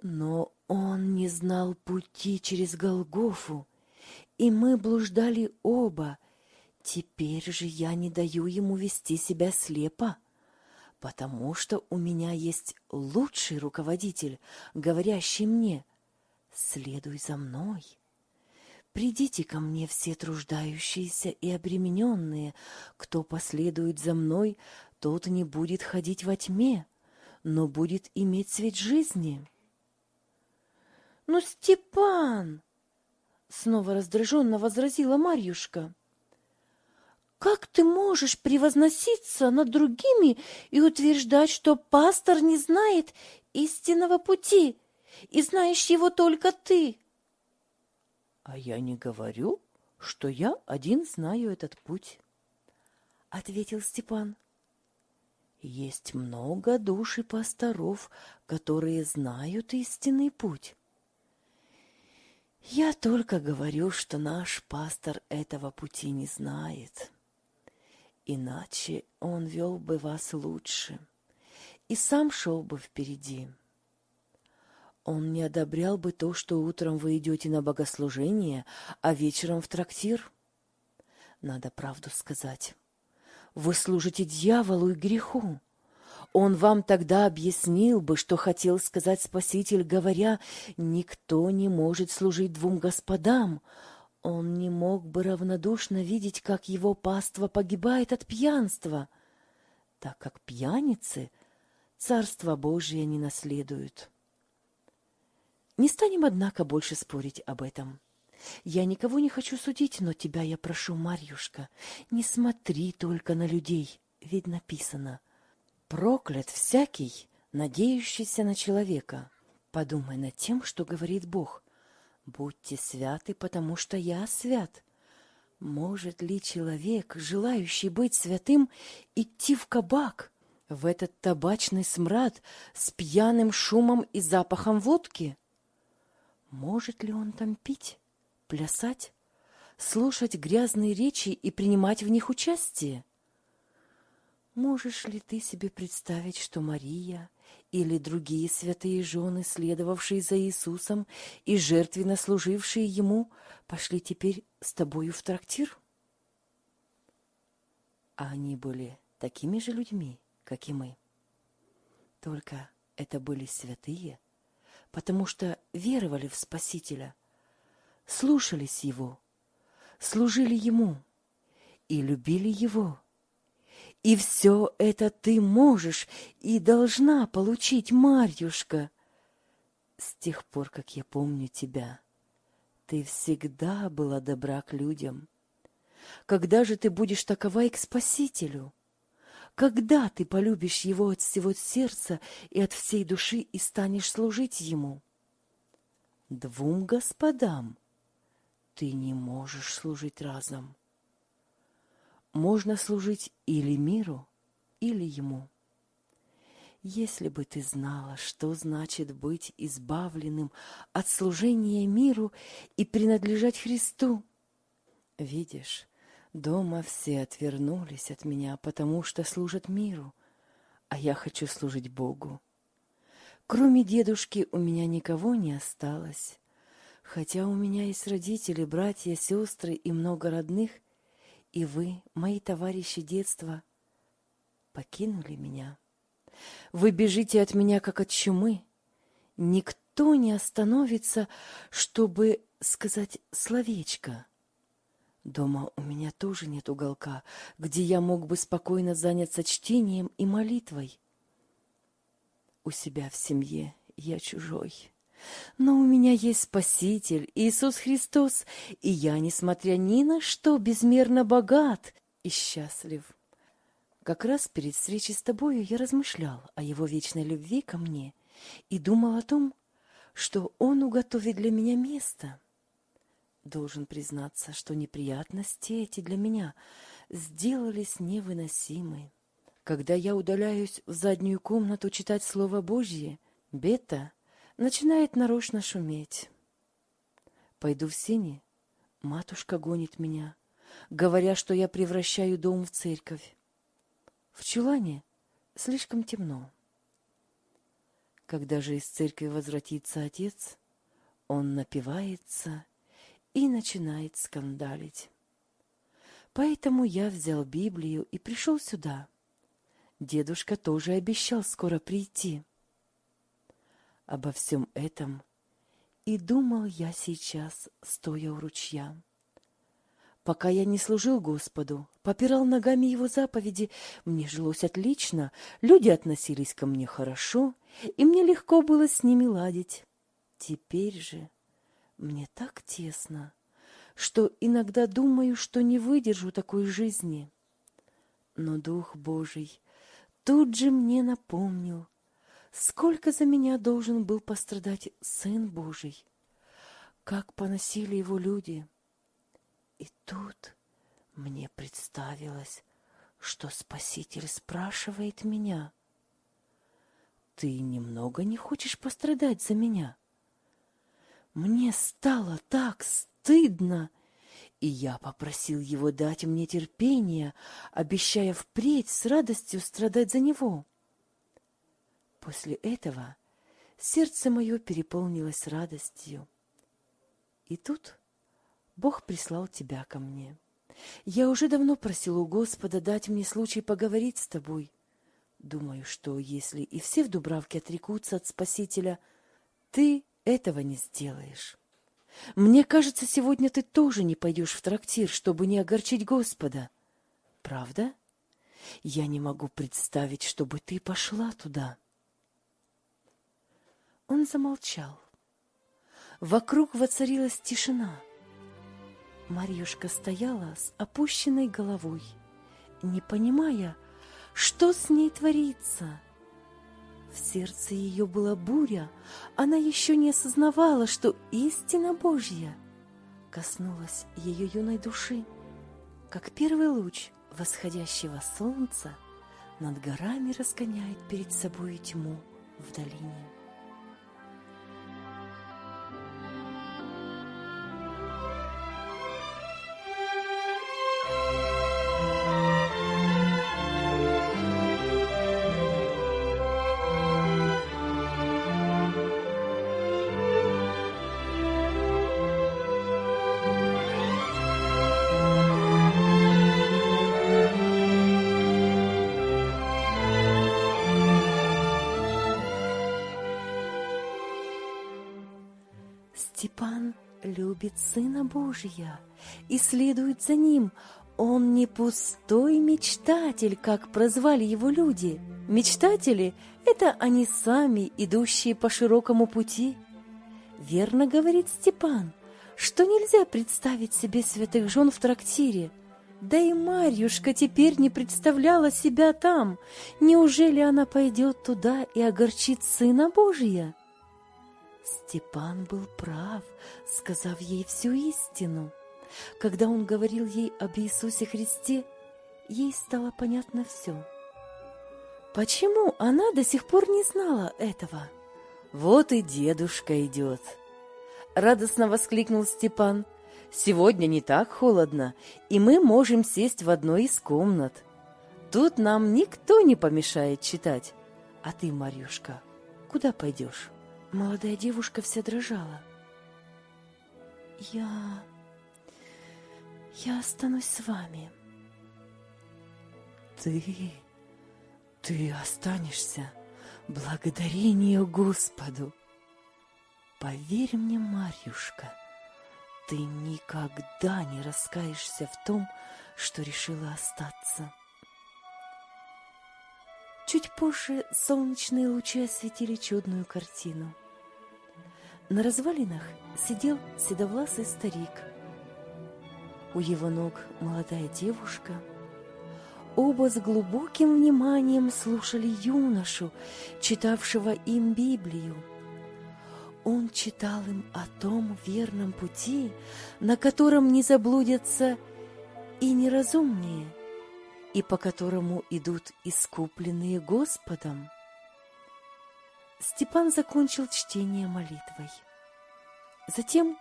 Но он не знал пути через Голгофу, и мы блуждали оба, Теперь же я не даю ему вести себя слепо, потому что у меня есть лучший руководитель, говорящий мне «Следуй за мной». Придите ко мне все труждающиеся и обремененные. Кто последует за мной, тот не будет ходить во тьме, но будет иметь свет жизни. «Ну, Степан!» — снова раздраженно возразила Марьюшка. «Как ты можешь превозноситься над другими и утверждать, что пастор не знает истинного пути, и знаешь его только ты?» А я не говорю, что я один знаю этот путь, — ответил Степан. Есть много душ и пасторов, которые знают истинный путь. Я только говорю, что наш пастор этого пути не знает. Иначе он вел бы вас лучше и сам шел бы впереди. Он не одобрял бы то, что утром вы идете на богослужение, а вечером в трактир. Надо правду сказать. Вы служите дьяволу и греху. Он вам тогда объяснил бы, что хотел сказать Спаситель, говоря, «Никто не может служить двум господам». Он не мог бы равнодушно видеть, как его паства погибает от пьянства, так как пьяницы Царство Божие не наследуют. Не станем, однако, больше спорить об этом. Я никого не хочу судить, но тебя я прошу, Марьюшка, не смотри только на людей, ведь написано «Проклят всякий, надеющийся на человека». Подумай над тем, что говорит Бог. «Будьте святы, потому что я свят». Может ли человек, желающий быть святым, идти в кабак, в этот табачный смрад с пьяным шумом и запахом водки? Может ли он там пить, плясать, слушать грязные речи и принимать в них участие? Можешь ли ты себе представить, что Мария или другие святые жены, следовавшие за Иисусом и жертвенно служившие Ему, пошли теперь с тобою в трактир? А они были такими же людьми, как и мы. Только это были святые – потому что веровали в Спасителя, слушались Его, служили Ему и любили Его. И все это ты можешь и должна получить, Марьюшка. С тех пор, как я помню тебя, ты всегда была добра к людям. Когда же ты будешь такова и к Спасителю? Когда ты полюбишь Его от всего сердца и от всей души и станешь служить Ему? Двум господам ты не можешь служить разом. Можно служить или миру, или Ему. Если бы ты знала, что значит быть избавленным от служения миру и принадлежать Христу. Видишь, Дома все отвернулись от меня, потому что служат миру, а я хочу служить Богу. Кроме дедушки у меня никого не осталось, хотя у меня есть родители, братья, сестры и много родных, и вы, мои товарищи детства, покинули меня. Вы бежите от меня, как от чумы. Никто не остановится, чтобы сказать словечко. Дома у меня тоже нет уголка, где я мог бы спокойно заняться чтением и молитвой. У себя в семье я чужой. Но у меня есть Спаситель, Иисус Христос, и я, несмотря ни на что, безмерно богат и счастлив. Как раз перед встречей с тобою я размышлял о его вечной любви ко мне и думал о том, что он уготовит для меня место — Должен признаться, что неприятности эти для меня сделались невыносимы. Когда я удаляюсь в заднюю комнату читать Слово Божье, Бета начинает нарочно шуметь. Пойду в сени, матушка гонит меня, говоря, что я превращаю дом в церковь. В чулане слишком темно. Когда же из церкви возвратится отец, он напивается и начинает скандалить. Поэтому я взял Библию и пришел сюда. Дедушка тоже обещал скоро прийти. Обо всем этом и думал я сейчас, стоя у ручья. Пока я не служил Господу, попирал ногами Его заповеди, мне жилось отлично, люди относились ко мне хорошо, и мне легко было с ними ладить. Теперь же мне так тесно, что иногда думаю, что не выдержу такой жизни. Но Дух Божий тут же мне напомнил, сколько за меня должен был пострадать Сын Божий, как поносили его люди. И тут мне представилось, что Спаситель спрашивает меня, «Ты немного не хочешь пострадать за меня?» Мне стало так стыдно, и я попросил его дать мне терпение, обещая впредь с радостью страдать за него. После этого сердце мое переполнилось радостью. И тут Бог прислал тебя ко мне. Я уже давно просил у Господа дать мне случай поговорить с тобой. Думаю, что если и все в Дубравке отрекутся от Спасителя, ты этого не сделаешь. Мне кажется, сегодня ты тоже не пойдешь в трактир, чтобы не огорчить Господа. Правда? Я не могу представить, чтобы ты пошла туда. Он замолчал. Вокруг воцарилась тишина. Марьюшка стояла с опущенной головой, не понимая, что с ней творится. В сердце ее была буря, она еще не осознавала, что истина Божья коснулась ее юной души, как первый луч восходящего солнца над горами разгоняет перед собой тьму в долине. Любит Сына Божия и следует за Ним. Он не пустой мечтатель, как прозвали его люди. Мечтатели — это они сами, идущие по широкому пути. Верно говорит Степан, что нельзя представить себе святых жен в трактире. Да и Марьюшка теперь не представляла себя там. Неужели она пойдет туда и огорчит Сына Божия? Степан был прав, сказав ей всю истину. Когда он говорил ей об Иисусе Христе, ей стало понятно все. Почему она до сих пор не знала этого? Вот и дедушка идет. Радостно воскликнул Степан. Сегодня не так холодно, и мы можем сесть в одной из комнат. Тут нам никто не помешает читать. А ты, Марьюшка, куда пойдешь? Молодая девушка вся дрожала. «Я... я останусь с вами». «Ты... ты останешься? Благодарение Господу!» «Поверь мне, Марьюшка, ты никогда не раскаешься в том, что решила остаться». Чуть позже солнечные лучи осветили чудную картину. На развалинах сидел седовласый старик. У его ног молодая девушка. Оба с глубоким вниманием слушали юношу, читавшего им Библию. Он читал им о том верном пути, на котором не заблудятся и неразумнее – и по которому идут искупленные Господом. Степан закончил чтение молитвой. Затем,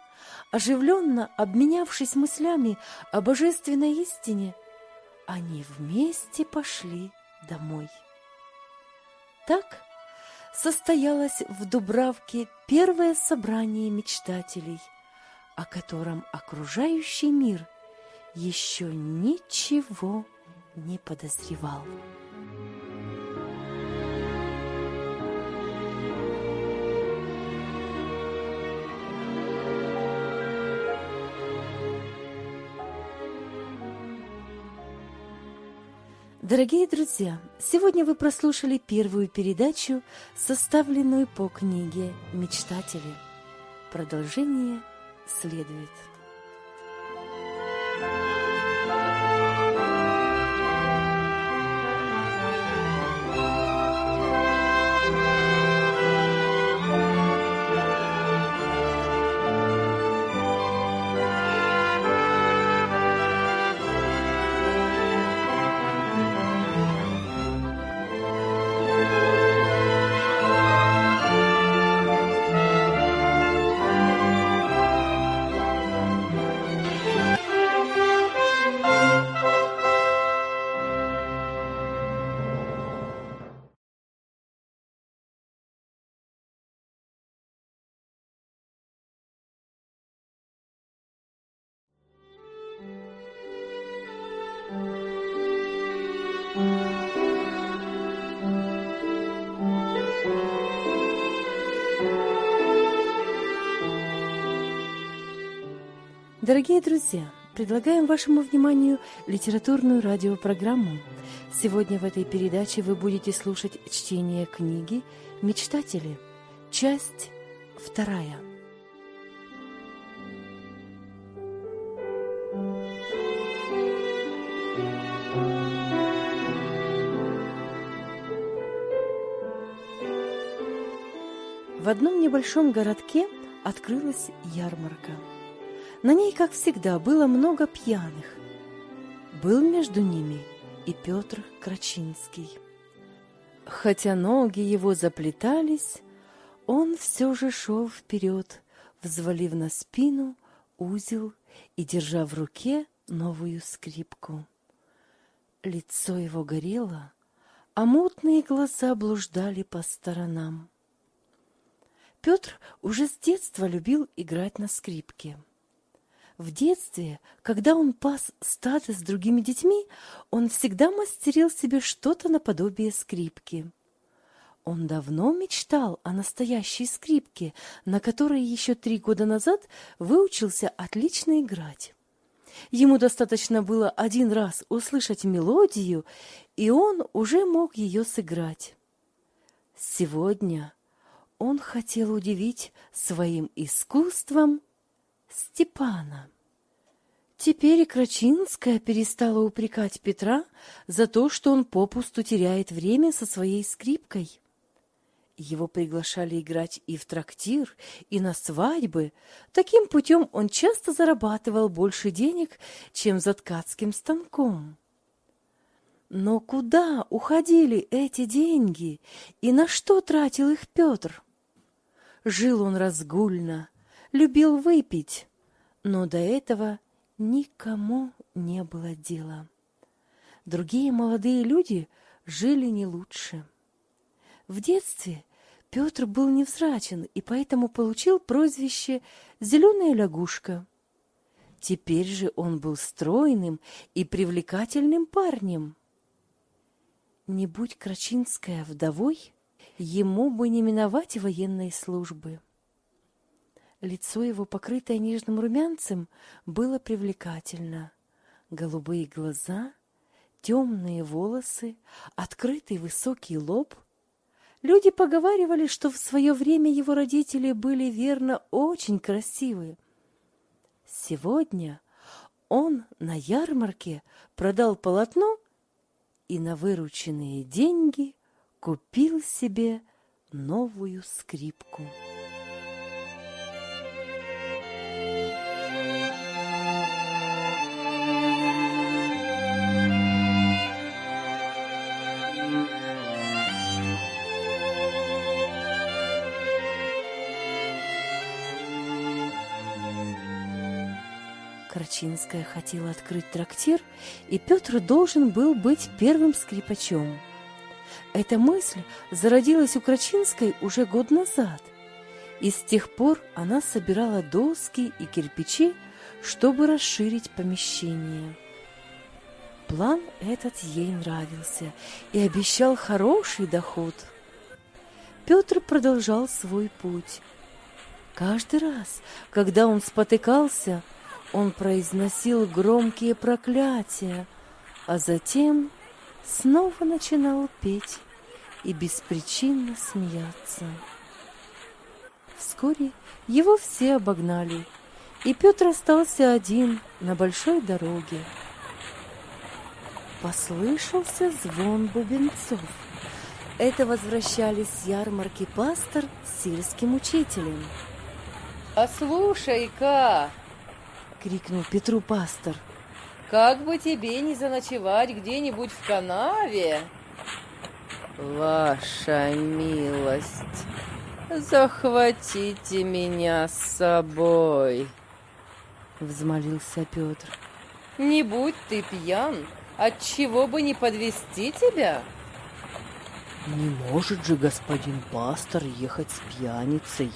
оживленно обменявшись мыслями о божественной истине, они вместе пошли домой. Так состоялось в Дубравке первое собрание мечтателей, о котором окружающий мир еще ничего не не подозревал. Дорогие друзья, сегодня вы прослушали первую передачу, составленную по книге «Мечтатели». Продолжение следует. Дорогие друзья, предлагаем вашему вниманию литературную радиопрограмму. Сегодня в этой передаче вы будете слушать чтение книги «Мечтатели», часть вторая. В одном небольшом городке открылась ярмарка – на ней, как всегда, было много пьяных. Был между ними и Петр Крачинский. Хотя ноги его заплетались, он все же шел вперед, взвалив на спину узел и держа в руке новую скрипку. Лицо его горело, а мутные глаза блуждали по сторонам. Петр уже с детства любил играть на скрипке. В детстве, когда он пас стадо с другими детьми, он всегда мастерил себе что-то наподобие скрипки. Он давно мечтал о настоящей скрипке, на которой еще три года назад выучился отлично играть. Ему достаточно было один раз услышать мелодию, и он уже мог ее сыграть. Сегодня он хотел удивить своим искусством Степана. Теперь и Крачинская перестала упрекать Петра за то, что он попусту теряет время со своей скрипкой. Его приглашали играть и в трактир, и на свадьбы. Таким путем он часто зарабатывал больше денег, чем за ткацким станком. Но куда уходили эти деньги, и на что тратил их Петр? Жил он разгульно, любил выпить, но до этого никому не было дела. Другие молодые люди жили не лучше. В детстве Петр был невзрачен и поэтому получил прозвище «зеленая лягушка». Теперь же он был стройным и привлекательным парнем. Не будь Крачинская вдовой, ему бы не миновать военной службы. Лицо его, покрытое нежным румянцем, было привлекательно. Голубые глаза, темные волосы, открытый высокий лоб. Люди поговаривали, что в свое время его родители были, верно, очень красивы. Сегодня он на ярмарке продал полотно и на вырученные деньги купил себе новую скрипку. Крачинская хотела открыть трактир, и Петр должен был быть первым скрипачом. Эта мысль зародилась у Крачинской уже год назад, и с тех пор она собирала доски и кирпичи, чтобы расширить помещение. План этот ей нравился и обещал хороший доход. Петр продолжал свой путь. Каждый раз, когда он спотыкался, он произносил громкие проклятия, а затем снова начинал петь и беспричинно смеяться. Вскоре его все обогнали, и Петр остался один на большой дороге. Послышался звон бубенцов. Это возвращались с ярмарки пастор с сельским учителем. «Послушай-ка!» — крикнул Петру пастор. «Как бы тебе не заночевать где-нибудь в канаве?» «Ваша милость, захватите меня с собой!» Взмолился Петр. «Не будь ты пьян, отчего бы не подвести тебя?» «Не может же господин пастор ехать с пьяницей!»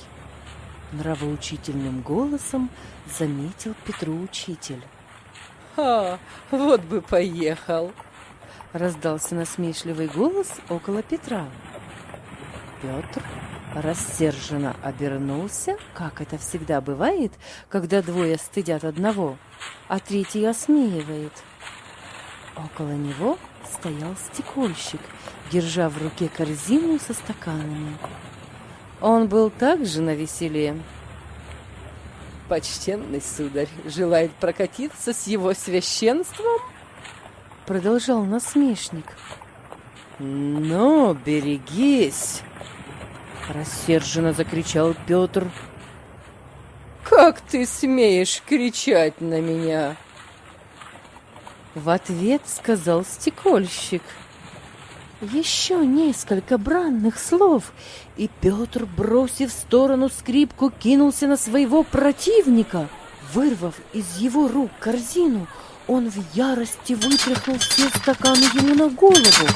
Нравоучительным голосом заметил Петру учитель. «Ха, вот бы поехал!» Раздался насмешливый голос около Петра. Петр рассерженно обернулся, как это всегда бывает, когда двое стыдят одного, а третий осмеивает. Около него стоял стекольщик, держа в руке корзину со стаканами. Он был также на веселе. «Почтенный сударь желает прокатиться с его священством?» Продолжал насмешник. «Ну, берегись!» Рассерженно закричал Петр. «Как ты смеешь кричать на меня?» В ответ сказал стекольщик. Еще несколько бранных слов, и Петр, бросив в сторону скрипку, кинулся на своего противника. Вырвав из его рук корзину, он в ярости вытряхнул все стаканы ему на голову.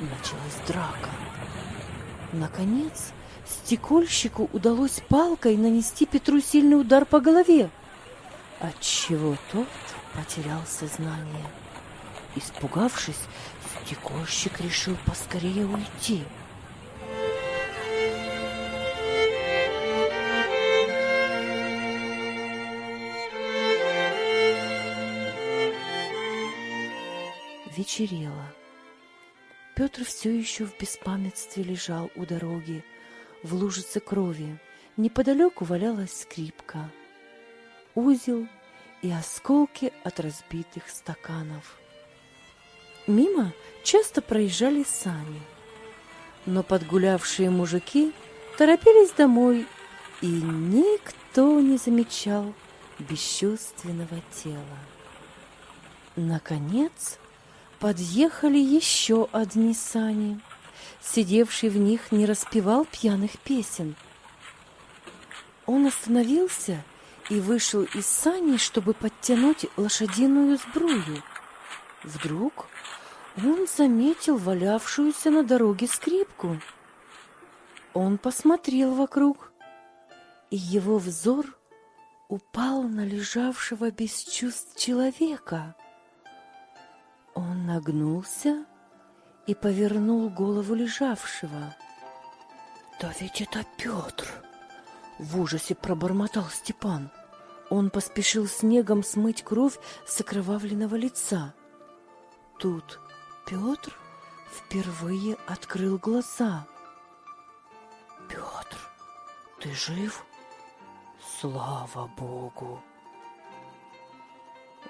Началась драка. Наконец, стекольщику удалось палкой нанести Петру сильный удар по голове, отчего тот потерял сознание. Испугавшись, стекольщик решил поскорее уйти. Вечерело. Петр все еще в беспамятстве лежал у дороги, в лужице крови. Неподалеку валялась скрипка, узел и осколки от разбитых стаканов. Мимо часто проезжали сани, но подгулявшие мужики торопились домой, и никто не замечал бесчувственного тела. Наконец подъехали еще одни сани. Сидевший в них не распевал пьяных песен. Он остановился и вышел из сани, чтобы подтянуть лошадиную сбрую. Вдруг он заметил валявшуюся на дороге скрипку. Он посмотрел вокруг, и его взор упал на лежавшего без чувств человека. Он нагнулся и повернул голову лежавшего. «Да ведь это Петр!» — в ужасе пробормотал Степан. Он поспешил снегом смыть кровь с окровавленного лица. Тут Петр впервые открыл глаза. «Петр, ты жив?» «Слава Богу!»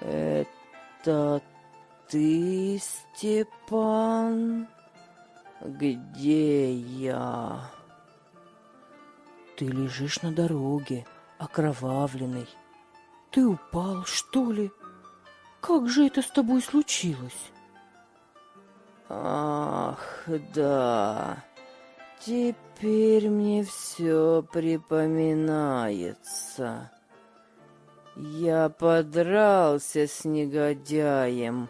«Это ты, Степан? Где я?» «Ты лежишь на дороге, окровавленный. Ты упал, что ли? Как же это с тобой случилось?» Ах, да. Теперь мне все припоминается. Я подрался с негодяем,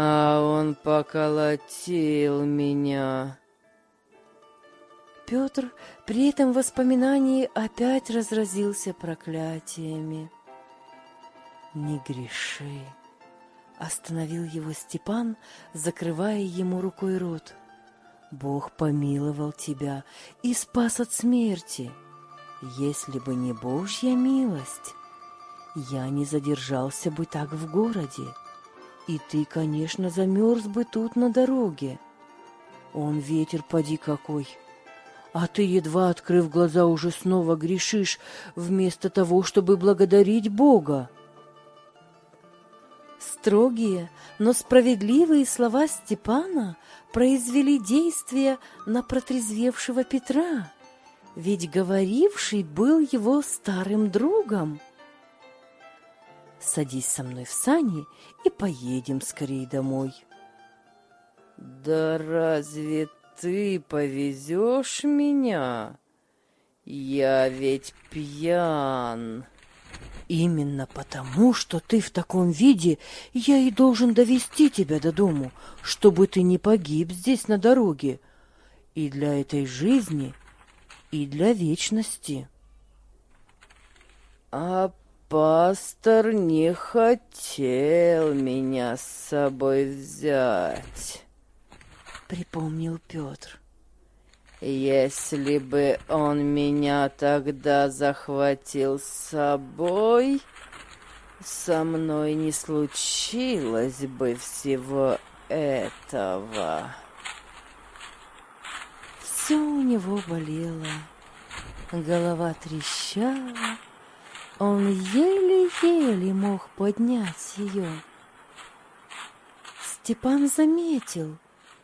а он поколотил меня. Петр при этом воспоминании опять разразился проклятиями. Не греши. Остановил его Степан, закрывая ему рукой рот. Бог помиловал тебя и спас от смерти. Если бы не Божья милость, я не задержался бы так в городе. И ты, конечно, замерз бы тут на дороге. Он ветер поди какой. А ты, едва открыв глаза, уже снова грешишь, вместо того, чтобы благодарить Бога. Строгие, но справедливые слова Степана произвели действие на протрезвевшего Петра, ведь говоривший был его старым другом. Садись со мной в сани и поедем скорее домой. Да разве ты повезешь меня? Я ведь пьян. Именно потому, что ты в таком виде, я и должен довести тебя до дому, чтобы ты не погиб здесь на дороге. И для этой жизни, и для вечности. А пастор не хотел меня с собой взять, припомнил Петр. Если бы он меня тогда захватил с собой, со мной не случилось бы всего этого. Все у него болело, голова трещала, он еле-еле мог поднять ее. Степан заметил,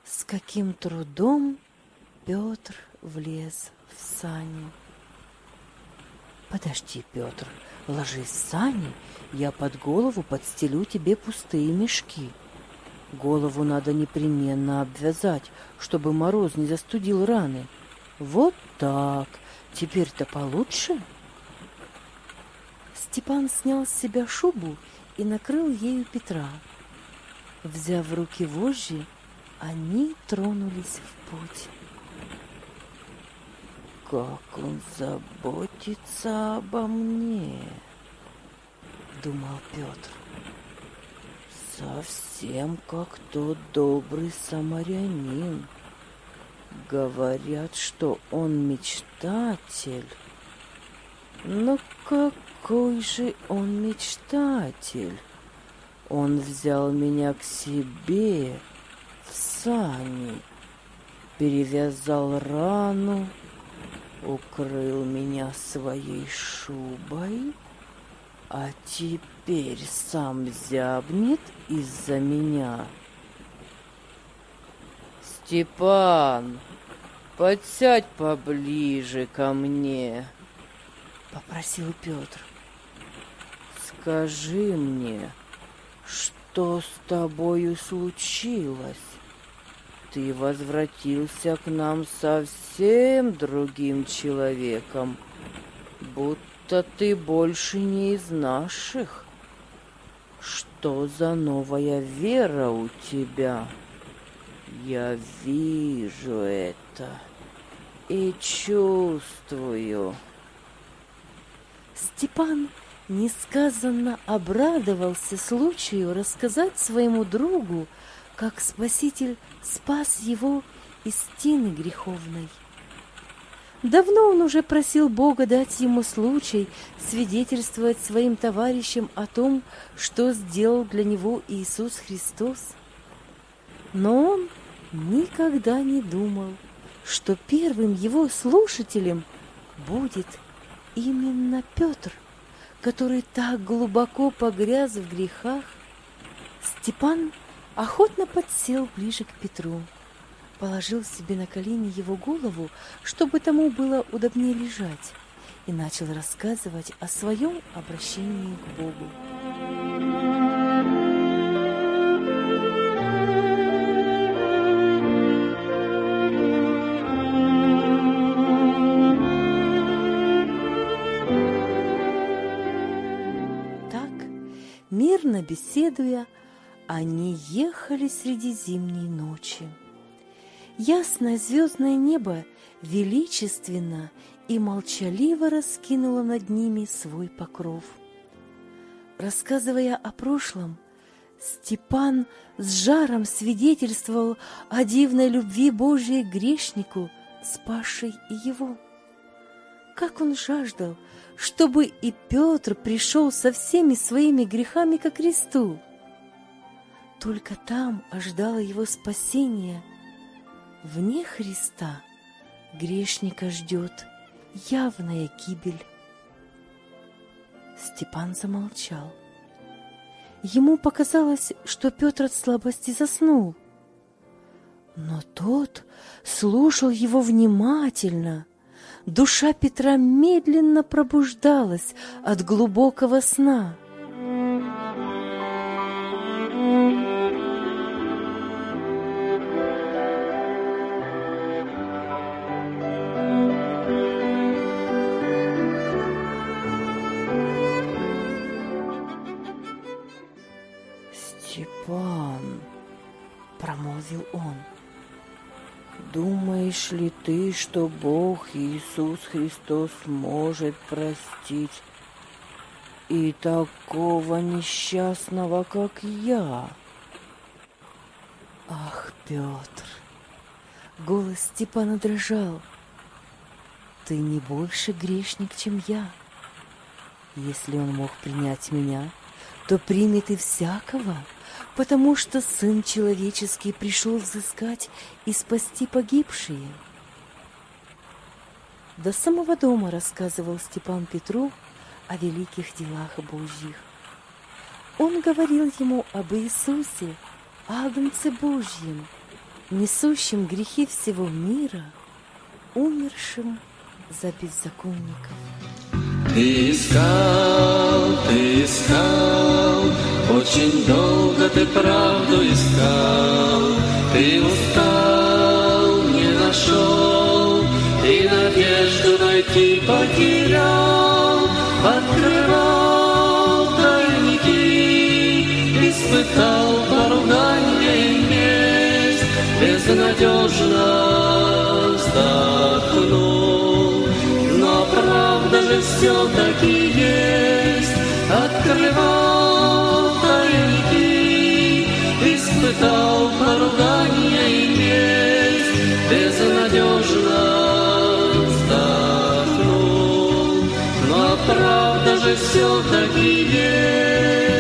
с каким трудом Петр влез в сани. Подожди, Петр, ложись в сани, я под голову подстелю тебе пустые мешки. Голову надо непременно обвязать, чтобы мороз не застудил раны. Вот так. Теперь-то получше? Степан снял с себя шубу и накрыл ею Петра. Взяв в руки вожжи, они тронулись в путь как он заботится обо мне, думал Петр. Совсем как тот добрый самарянин. Говорят, что он мечтатель. Но какой же он мечтатель? Он взял меня к себе в сани, перевязал рану, укрыл меня своей шубой, а теперь сам зябнет из-за меня. Степан, подсядь поближе ко мне, попросил Петр. Скажи мне, что с тобою случилось? ты возвратился к нам совсем другим человеком, будто ты больше не из наших. Что за новая вера у тебя? Я вижу это и чувствую. Степан несказанно обрадовался случаю рассказать своему другу как Спаситель спас его из стены греховной. Давно он уже просил Бога дать ему случай свидетельствовать своим товарищам о том, что сделал для него Иисус Христос. Но он никогда не думал, что первым его слушателем будет именно Петр, который так глубоко погряз в грехах. Степан – охотно подсел ближе к Петру, положил себе на колени его голову, чтобы тому было удобнее лежать, и начал рассказывать о своем обращении к Богу. Мирно беседуя, они ехали среди зимней ночи. Ясное звездное небо величественно и молчаливо раскинуло над ними свой покров. Рассказывая о прошлом, Степан с жаром свидетельствовал о дивной любви Божьей к грешнику, спасшей и его. Как он жаждал, чтобы и Петр пришел со всеми своими грехами ко кресту. только там ожидало его спасение. Вне Христа грешника ждет явная гибель. Степан замолчал. Ему показалось, что Петр от слабости заснул. Но тот слушал его внимательно. Душа Петра медленно пробуждалась от глубокого сна. Степан, промолвил он, думаешь ли ты, что Бог Иисус Христос может простить и такого несчастного, как я? Ах, Петр! Голос Степана дрожал. Ты не больше грешник, чем я. Если он мог принять меня, то примет и всякого, потому что Сын Человеческий пришел взыскать и спасти погибшие. До самого дома рассказывал Степан Петру о великих делах Божьих. Он говорил ему об Иисусе, Агнце Божьем, несущем грехи всего мира, умершим за беззаконников. Ты искал, ты искал, очень долго ты правду искал, ты устал, не нашел, и надежду найти потерял, открывал тайники, испытал поругание и месть, безнадежно вздохнул, все-таки есть, открывал тайники, испытал поругание и месть, безнадежно вздохнул, но правда же все-таки есть.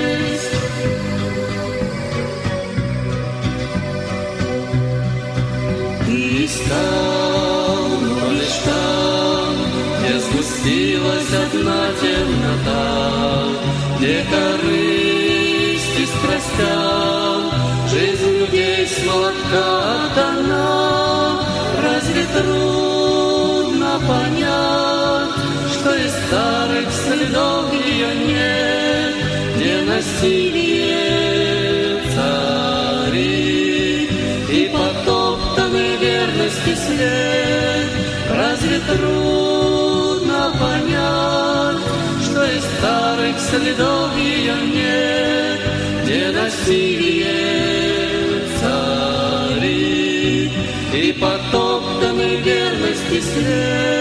Сгустилась одна темнота, где корысть и страстям жизнь людей с молотка отдана. Разве трудно понять, что из старых следов ее нет, где насилие царит и потоптанный верности след? Разве трудно старых следов ее нет, где насилие царит и потоптанный верности след?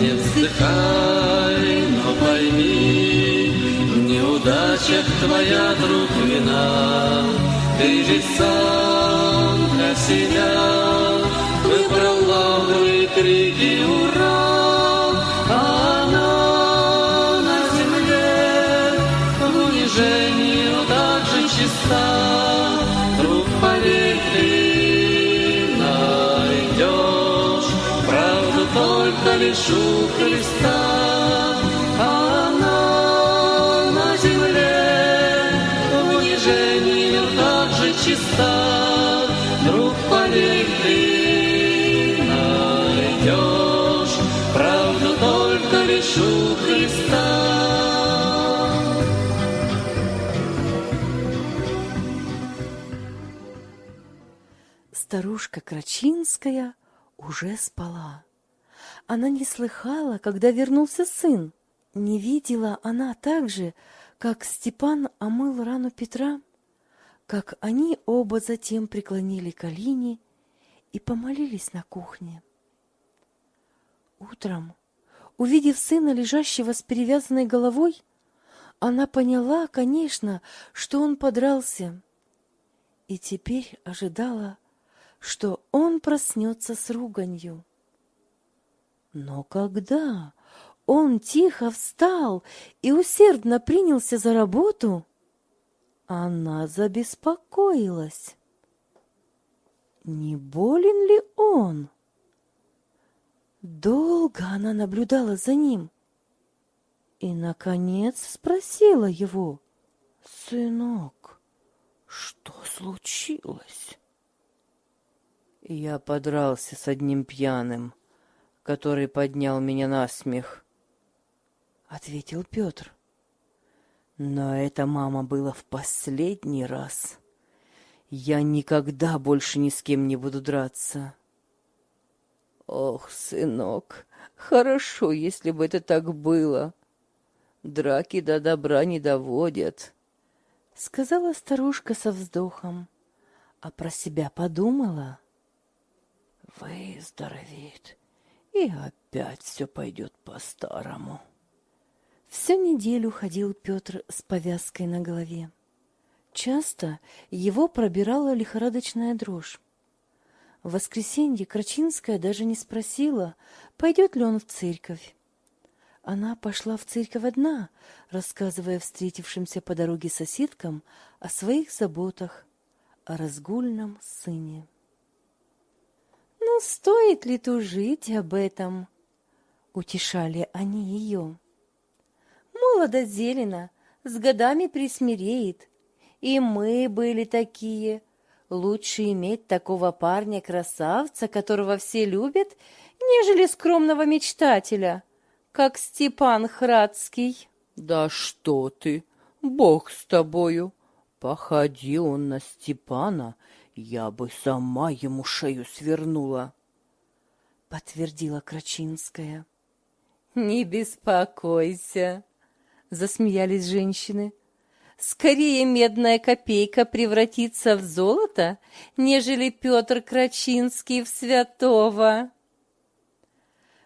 Не вздыхай, но пойми, в неудачах твоя, друг, вина. Ты же сам для себя крики, ура, она на земле в унижении так чиста. Друг, поверь, найдешь правду только лишь у Христа. Она на земле в унижении так же чиста. Крачинская уже спала. Она не слыхала, когда вернулся сын. Не видела она так же, как Степан омыл рану Петра, как они оба затем преклонили колени и помолились на кухне. Утром, увидев сына, лежащего с перевязанной головой, она поняла, конечно, что он подрался, и теперь ожидала, что он проснется с руганью. Но когда он тихо встал и усердно принялся за работу, она забеспокоилась. Не болен ли он? Долго она наблюдала за ним и, наконец, спросила его, «Сынок, что случилось?» Я подрался с одним пьяным, который поднял меня на смех, — ответил Петр. Но это, мама, было в последний раз. Я никогда больше ни с кем не буду драться. Ох, сынок, хорошо, если бы это так было. Драки до добра не доводят, — сказала старушка со вздохом, а про себя подумала. Выздоровеет, и опять все пойдет по-старому. Всю неделю ходил Петр с повязкой на голове. Часто его пробирала лихорадочная дрожь. В воскресенье Крачинская даже не спросила, пойдет ли он в церковь. Она пошла в церковь одна, рассказывая встретившимся по дороге соседкам о своих заботах, о разгульном сыне. «Ну, стоит ли тужить об этом?» — утешали они ее. «Молодо зелено, с годами присмиреет. И мы были такие, Лучше иметь такого парня-красавца, которого все любят, нежели скромного мечтателя, как Степан Храдский. Да что ты, бог с тобою! Походи он на Степана, я бы сама ему шею свернула, — подтвердила Крачинская. — Не беспокойся, — засмеялись женщины. Скорее медная копейка превратится в золото, нежели Петр Крачинский в святого.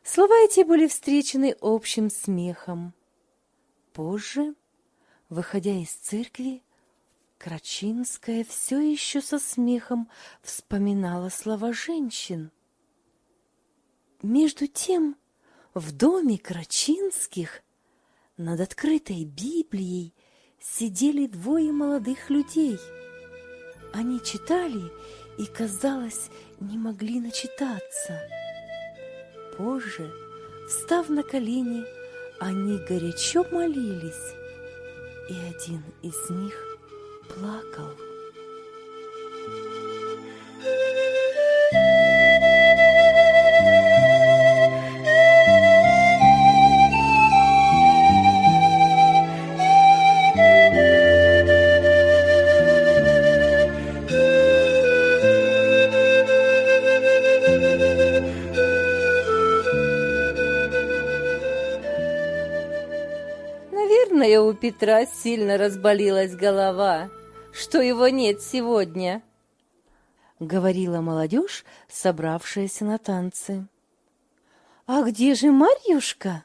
Слова эти были встречены общим смехом. Позже, выходя из церкви, Крачинская все еще со смехом вспоминала слова женщин. Между тем, в доме Крачинских над открытой Библией сидели двое молодых людей. Они читали и, казалось, не могли начитаться. Позже, встав на колени, они горячо молились, и один из них block of Петра сильно разболелась голова, что его нет сегодня, — говорила молодежь, собравшаяся на танцы. — А где же Марьюшка?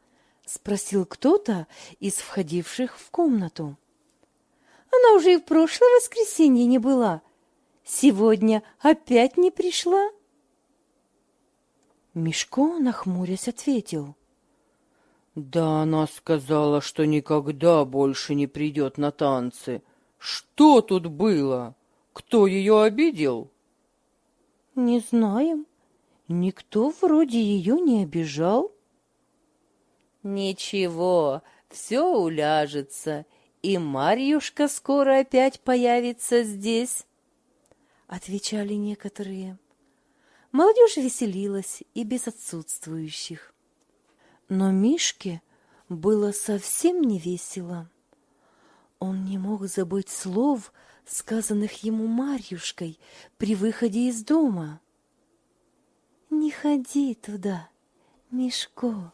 — спросил кто-то из входивших в комнату. — Она уже и в прошлое воскресенье не была. Сегодня опять не пришла? Мишко, нахмурясь, ответил — да она сказала, что никогда больше не придет на танцы. Что тут было? Кто ее обидел? Не знаем. Никто вроде ее не обижал. Ничего, все уляжется, и Марьюшка скоро опять появится здесь, отвечали некоторые. Молодежь веселилась и без отсутствующих. Но Мишке было совсем не весело. Он не мог забыть слов, сказанных ему Марьюшкой при выходе из дома. «Не ходи туда, Мишко.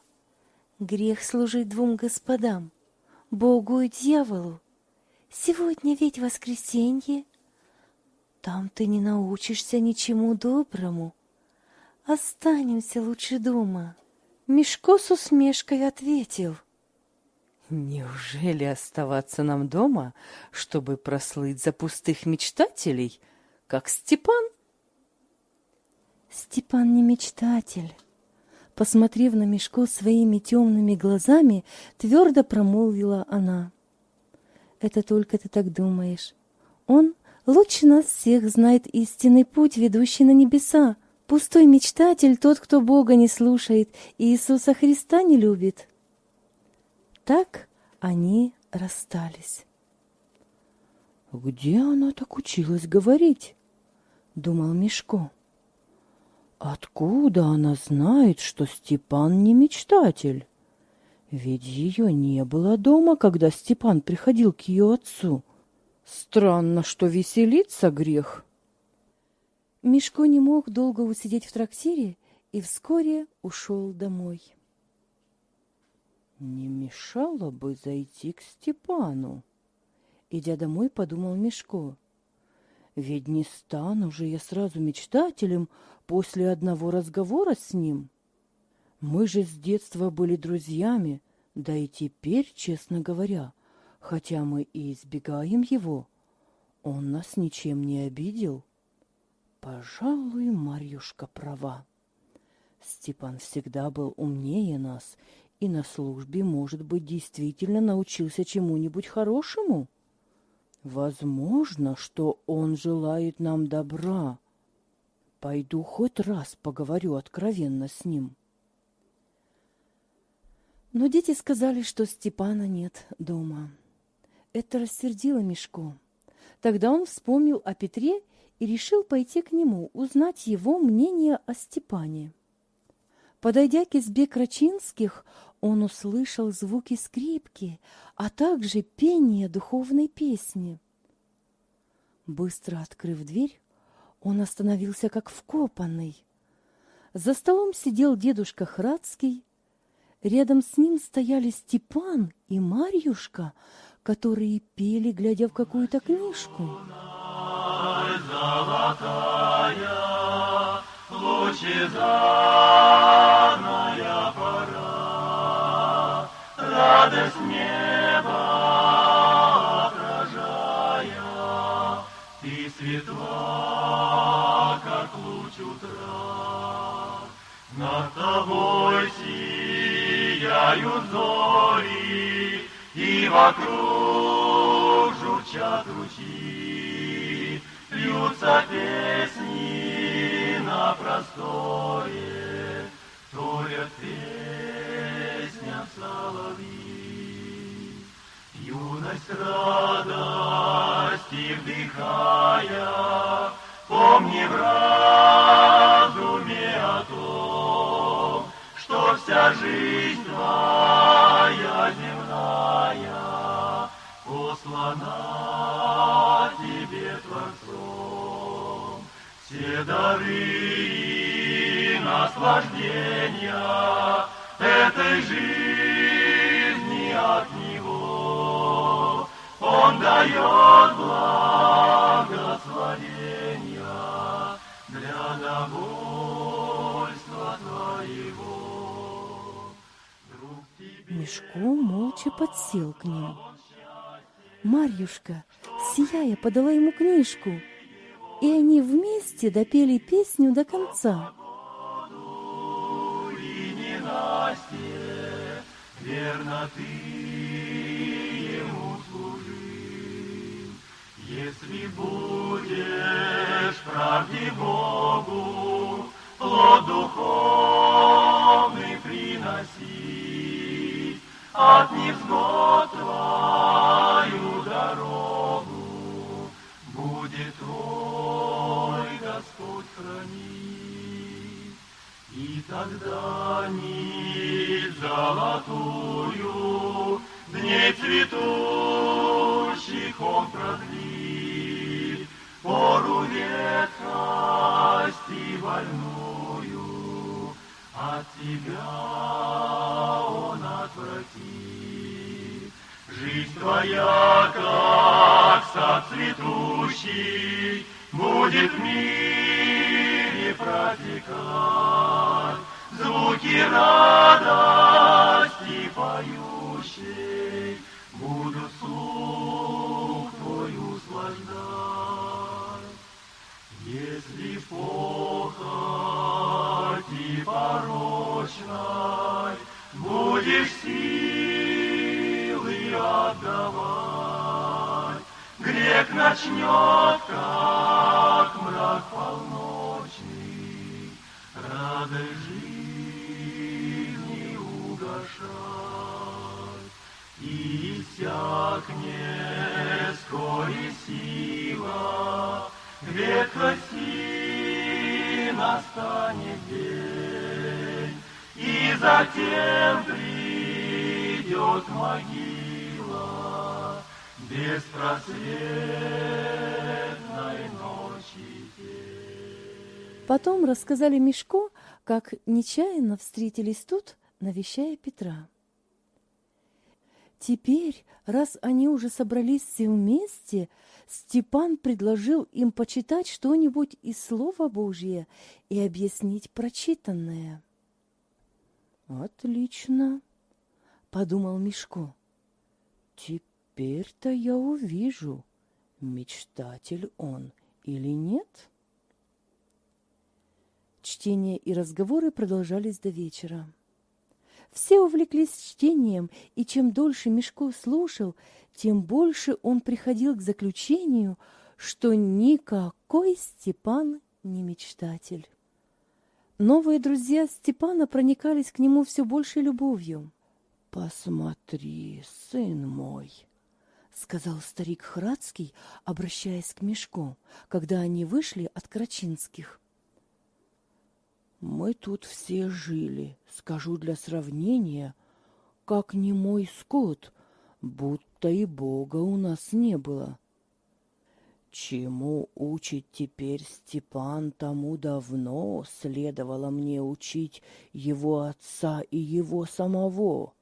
Грех служить двум господам, Богу и дьяволу. Сегодня ведь воскресенье. Там ты не научишься ничему доброму. Останемся лучше дома». Мишко с усмешкой ответил. «Неужели оставаться нам дома, чтобы прослыть за пустых мечтателей, как Степан?» «Степан не мечтатель. Посмотрев на Мишко своими темными глазами, твердо промолвила она. «Это только ты так думаешь. Он лучше нас всех знает истинный путь, ведущий на небеса. Пустой мечтатель тот, кто Бога не слушает и Иисуса Христа не любит». Так они расстались. «Где она так училась говорить?» — думал Мишко. Откуда она знает, что Степан не мечтатель? Ведь ее не было дома, когда Степан приходил к ее отцу. Странно, что веселиться грех. Мишко не мог долго усидеть в трактире и вскоре ушел домой. Не мешало бы зайти к Степану. Идя домой, подумал Мишко. Ведь не стану же я сразу мечтателем после одного разговора с ним. Мы же с детства были друзьями, да и теперь, честно говоря, хотя мы и избегаем его, он нас ничем не обидел. Пожалуй, Марьюшка права. Степан всегда был умнее нас и на службе, может быть, действительно научился чему-нибудь хорошему. Возможно, что он желает нам добра. Пойду хоть раз поговорю откровенно с ним. Но дети сказали, что Степана нет дома. Это рассердило Мишко. Тогда он вспомнил о Петре и решил пойти к нему, узнать его мнение о Степане. Подойдя к избе Крачинских, он услышал звуки скрипки, а также пение духовной песни. Быстро открыв дверь, он остановился как вкопанный. За столом сидел дедушка Храцкий. Рядом с ним стояли Степан и Марьюшка, которые пели, глядя в какую-то книжку. Золотая, лучезарная пора, радость неба отражая, ты светла, как луч утра, над тобой сияют зори, и вокруг журчат ручьи, льются песни на просторе, вторят песням соловьи. Юность, радость и вдыхая, Дары наслаждения этой жизни от Него Он дает благословения для довольства Твоего. Мишко молча подсел к ним. Марьюшка, сияя, подала ему книжку, и они вместе допели песню до конца. верно ты ему служи. Если будешь правде Богу, плод духовный приносить, от невзгод тогда нить золотую дней цветущих он продлит, пору ветхости больную от тебя он отвратит. Жизнь твоя, как сад цветущий, будет в мире протекать звуки радости поющей, будут слух твой услаждать. Если в похоти порочной будешь силы отдавать, грех начнет, как мрак полный радость жизни угошать. И иссякнет вскоре сила, ветхости настанет день, и затем придет могила беспросветной ночи. Потом рассказали Мишко, как нечаянно встретились тут, навещая Петра. Теперь, раз они уже собрались все вместе, Степан предложил им почитать что-нибудь из Слова Божия и объяснить прочитанное. «Отлично», — подумал Мишко. «Теперь-то я увижу, мечтатель он или нет». Чтение и разговоры продолжались до вечера. Все увлеклись чтением, и чем дольше Мешко слушал, тем больше он приходил к заключению, что никакой Степан не мечтатель. Новые друзья Степана проникались к нему все большей любовью. «Посмотри, сын мой», — сказал старик Храцкий, обращаясь к Мешко, когда они вышли от Крачинских. Мы тут все жили, скажу для сравнения, как не мой скот, будто и Бога у нас не было. Чему учит теперь Степан, тому давно следовало мне учить его отца и его самого.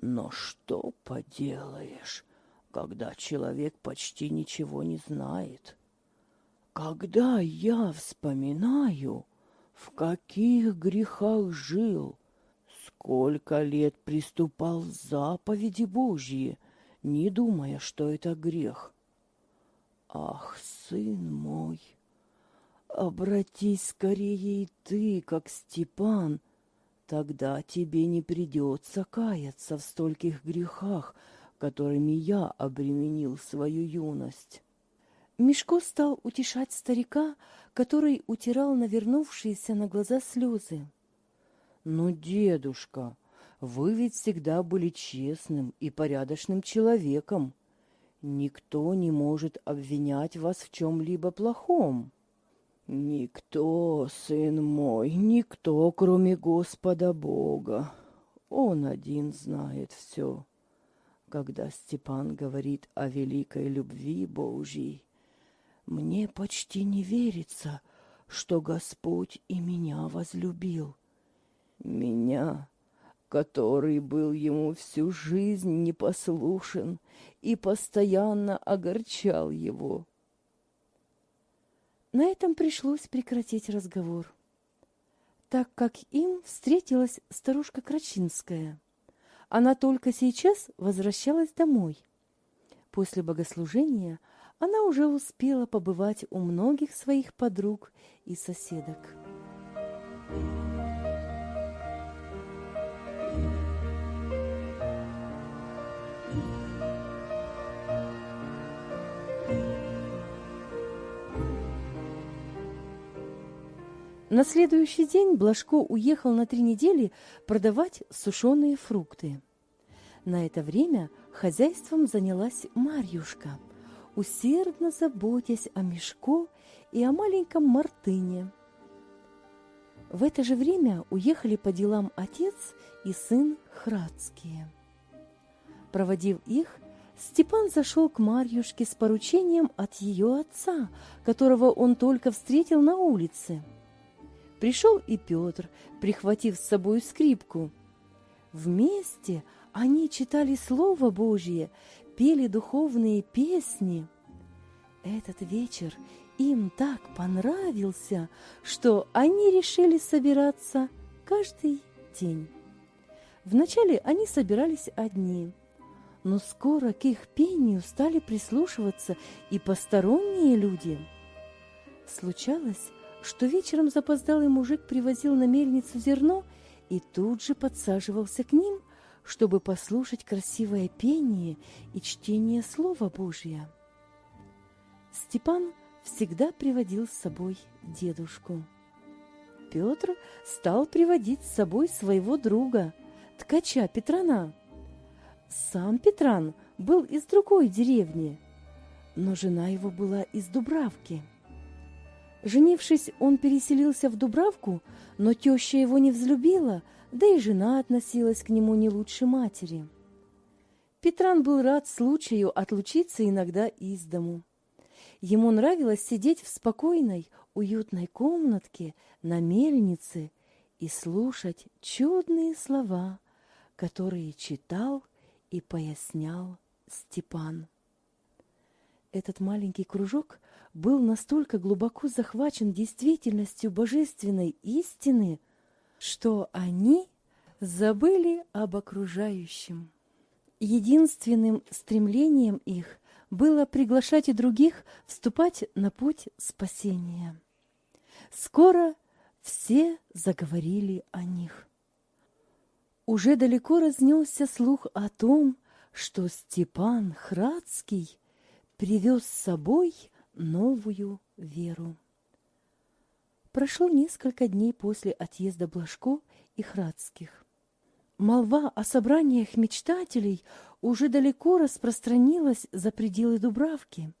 Но что поделаешь, когда человек почти ничего не знает? Когда я вспоминаю, в каких грехах жил, сколько лет приступал заповеди Божьи, не думая, что это грех. Ах, сын мой, обратись скорее и ты, как Степан, тогда тебе не придется каяться в стольких грехах, которыми я обременил свою юность. Мишко стал утешать старика, который утирал навернувшиеся на глаза слезы. «Ну, дедушка, вы ведь всегда были честным и порядочным человеком. Никто не может обвинять вас в чем-либо плохом». «Никто, сын мой, никто, кроме Господа Бога. Он один знает все». Когда Степан говорит о великой любви Божьей, мне почти не верится, что Господь и меня возлюбил. Меня, который был ему всю жизнь непослушен и постоянно огорчал его. На этом пришлось прекратить разговор, так как им встретилась старушка Крачинская. Она только сейчас возвращалась домой. После богослужения – она уже успела побывать у многих своих подруг и соседок. На следующий день Блажко уехал на три недели продавать сушеные фрукты. На это время хозяйством занялась Марьюшка – усердно заботясь о Мешко и о маленьком Мартыне. В это же время уехали по делам отец и сын Храдские. Проводив их, Степан зашел к Марьюшке с поручением от ее отца, которого он только встретил на улице. Пришел и Петр, прихватив с собой скрипку. Вместе они читали Слово Божье, пели духовные песни. Этот вечер им так понравился, что они решили собираться каждый день. Вначале они собирались одни, но скоро к их пению стали прислушиваться и посторонние люди. Случалось, что вечером запоздалый мужик привозил на мельницу зерно и тут же подсаживался к ним – чтобы послушать красивое пение и чтение Слова Божия. Степан всегда приводил с собой дедушку. Петр стал приводить с собой своего друга, ткача Петрана. Сам Петран был из другой деревни, но жена его была из Дубравки. Женившись, он переселился в Дубравку, но теща его не взлюбила, да и жена относилась к нему не лучше матери. Петран был рад случаю отлучиться иногда из дому. Ему нравилось сидеть в спокойной, уютной комнатке на мельнице и слушать чудные слова, которые читал и пояснял Степан. Этот маленький кружок был настолько глубоко захвачен действительностью божественной истины, что они забыли об окружающем. Единственным стремлением их было приглашать и других вступать на путь спасения. Скоро все заговорили о них. Уже далеко разнесся слух о том, что Степан Храдский привез с собой новую веру. Прошло несколько дней после отъезда Блажко и Храдских. Молва о собраниях мечтателей уже далеко распространилась за пределы Дубравки.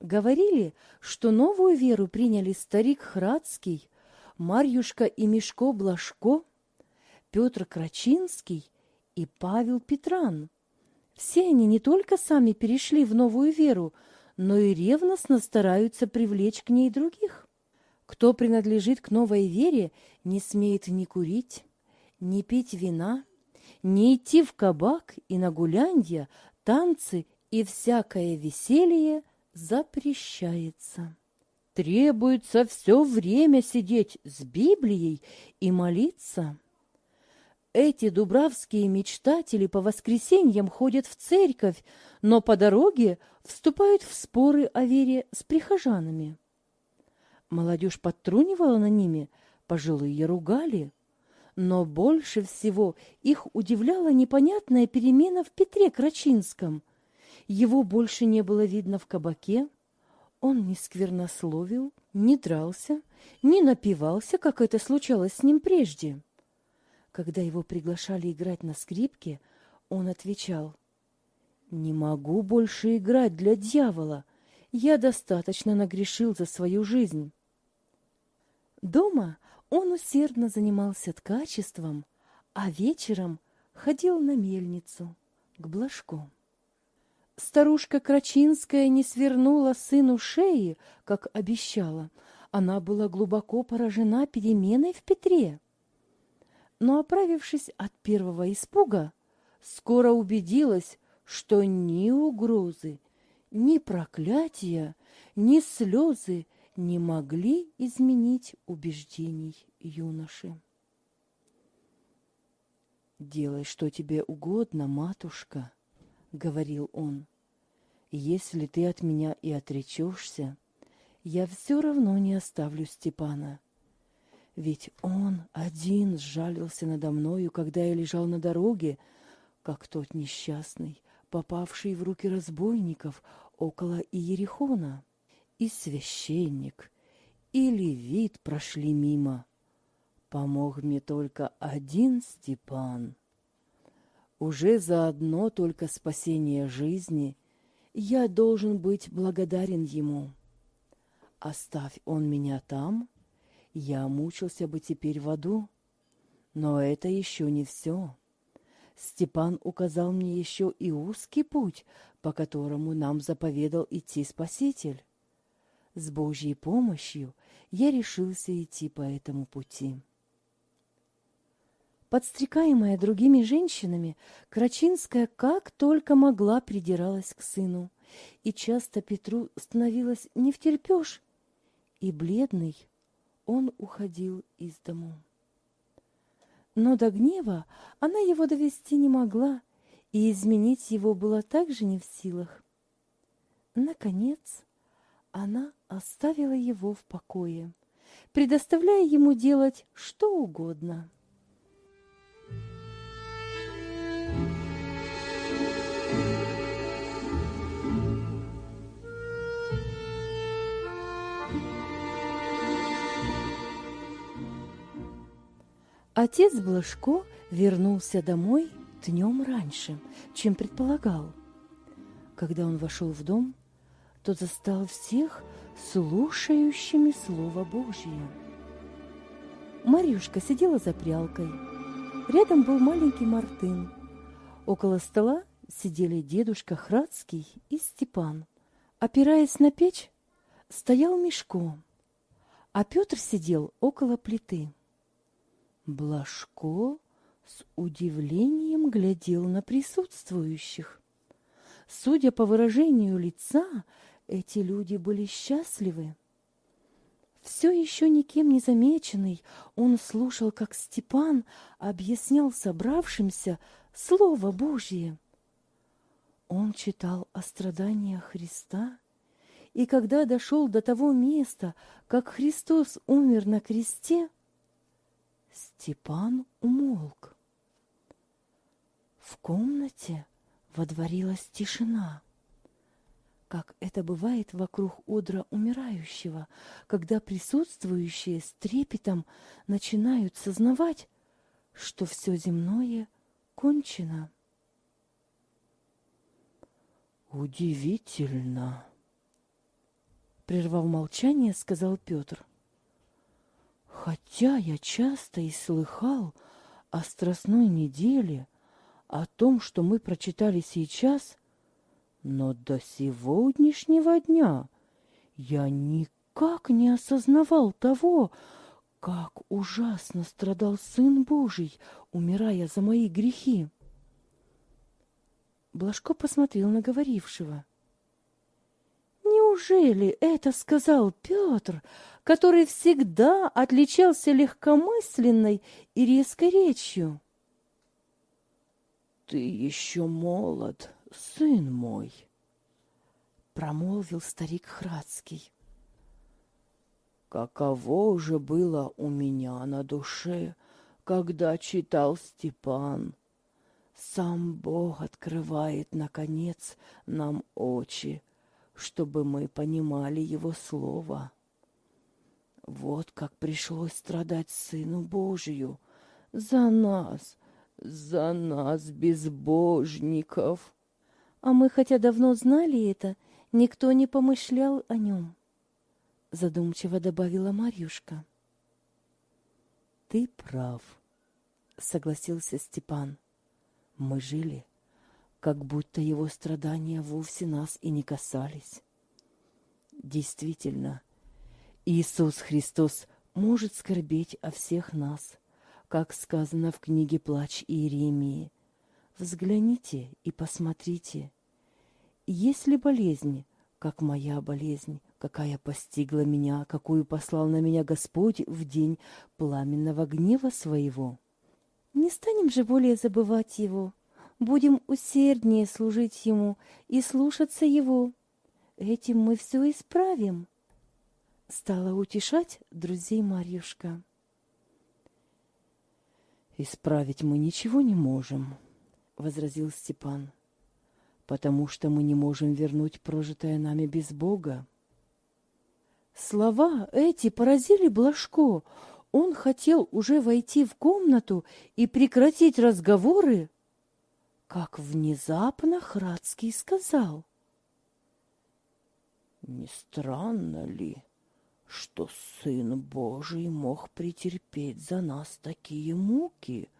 Говорили, что новую веру приняли старик Храдский, Марьюшка и Мишко Блажко, Петр Крачинский и Павел Петран. Все они не только сами перешли в новую веру, но и ревностно стараются привлечь к ней других. Кто принадлежит к новой вере, не смеет ни курить, не пить вина, не идти в кабак и на гулянья, танцы и всякое веселье запрещается. Требуется все время сидеть с Библией и молиться. Эти дубравские мечтатели по воскресеньям ходят в церковь, но по дороге вступают в споры о вере с прихожанами. Молодежь подтрунивала на ними, пожилые ругали – но больше всего их удивляла непонятная перемена в Петре Крачинском. Его больше не было видно в кабаке. Он не сквернословил, не дрался, не напивался, как это случалось с ним прежде. Когда его приглашали играть на скрипке, он отвечал, «Не могу больше играть для дьявола. Я достаточно нагрешил за свою жизнь». Дома он усердно занимался ткачеством, а вечером ходил на мельницу к Блажку. Старушка Крачинская не свернула сыну шеи, как обещала. Она была глубоко поражена переменой в Петре. Но, оправившись от первого испуга, скоро убедилась, что ни угрозы, ни проклятия, ни слезы не могли изменить убеждений юноши. «Делай, что тебе угодно, матушка», — говорил он. «Если ты от меня и отречешься, я все равно не оставлю Степана. Ведь он один сжалился надо мною, когда я лежал на дороге, как тот несчастный, попавший в руки разбойников около Иерихона и священник, и левит прошли мимо. Помог мне только один Степан. Уже за одно только спасение жизни я должен быть благодарен ему. Оставь он меня там, я мучился бы теперь в аду. Но это еще не все. Степан указал мне еще и узкий путь, по которому нам заповедал идти Спаситель. С Божьей помощью я решился идти по этому пути. Подстрекаемая другими женщинами, Крачинская как только могла придиралась к сыну, и часто Петру становилось не втерпешь, и бледный он уходил из дому. Но до гнева она его довести не могла, и изменить его было также не в силах. Наконец, она оставила его в покое, предоставляя ему делать что угодно. Отец Блажко вернулся домой днем раньше, чем предполагал. Когда он вошел в дом, то застал всех слушающими Слово Божье. Марьюшка сидела за прялкой. Рядом был маленький Мартын. Около стола сидели дедушка Храцкий и Степан. Опираясь на печь, стоял Мешко, а Петр сидел около плиты. Блажко с удивлением глядел на присутствующих. Судя по выражению лица, эти люди были счастливы. Все еще никем не замеченный, он слушал, как Степан объяснял собравшимся Слово Божье. Он читал о страданиях Христа, и когда дошел до того места, как Христос умер на кресте, Степан умолк. В комнате водворилась тишина, как это бывает вокруг одра умирающего, когда присутствующие с трепетом начинают сознавать, что все земное кончено. Удивительно, прервав молчание, сказал Петр. Хотя я часто и слыхал о страстной неделе, о том, что мы прочитали сейчас, но до сегодняшнего дня я никак не осознавал того, как ужасно страдал Сын Божий, умирая за мои грехи. Блажко посмотрел на говорившего. Неужели это сказал Петр, который всегда отличался легкомысленной и резкой речью? Ты еще молод, сын мой, промолвил старик Храцкий. Каково же было у меня на душе, когда читал Степан. Сам Бог открывает, наконец, нам очи, чтобы мы понимали Его Слово. Вот как пришлось страдать Сыну Божию за нас, за нас, безбожников. А мы, хотя давно знали это, никто не помышлял о нем, задумчиво добавила Марьюшка. Ты прав, согласился Степан. Мы жили как будто его страдания вовсе нас и не касались. Действительно, Иисус Христос может скорбеть о всех нас, как сказано в книге «Плач Иеремии». Взгляните и посмотрите. Есть болезнь, как моя болезнь, какая постигла меня, какую послал на меня Господь в день пламенного гнева своего? Не станем же более забывать его, будем усерднее служить Ему и слушаться Его. Этим мы все исправим. Стала утешать друзей Марьюшка. «Исправить мы ничего не можем», — возразил Степан, «потому что мы не можем вернуть прожитое нами без Бога». Слова эти поразили Блажко. Он хотел уже войти в комнату и прекратить разговоры, как внезапно Храцкий сказал. Не странно ли, что Сын Божий мог претерпеть за нас такие муки,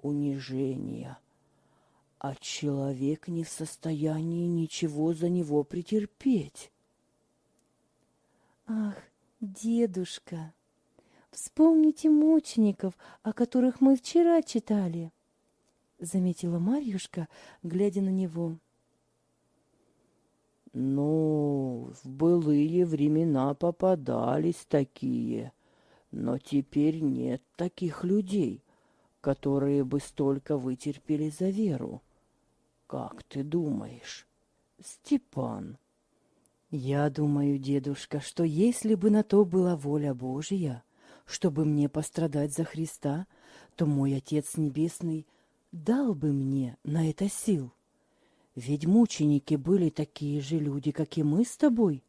унижения, а человек не в состоянии ничего за него претерпеть? Ах, дедушка, вспомните мучеников, о которых мы вчера читали. — заметила Марьюшка, глядя на него. «Ну, в былые времена попадались такие, но теперь нет таких людей, которые бы столько вытерпели за веру. Как ты думаешь, Степан?» «Я думаю, дедушка, что если бы на то была воля Божья, чтобы мне пострадать за Христа, то мой Отец Небесный — дал бы мне на это сил. Ведь мученики были такие же люди, как и мы с тобой.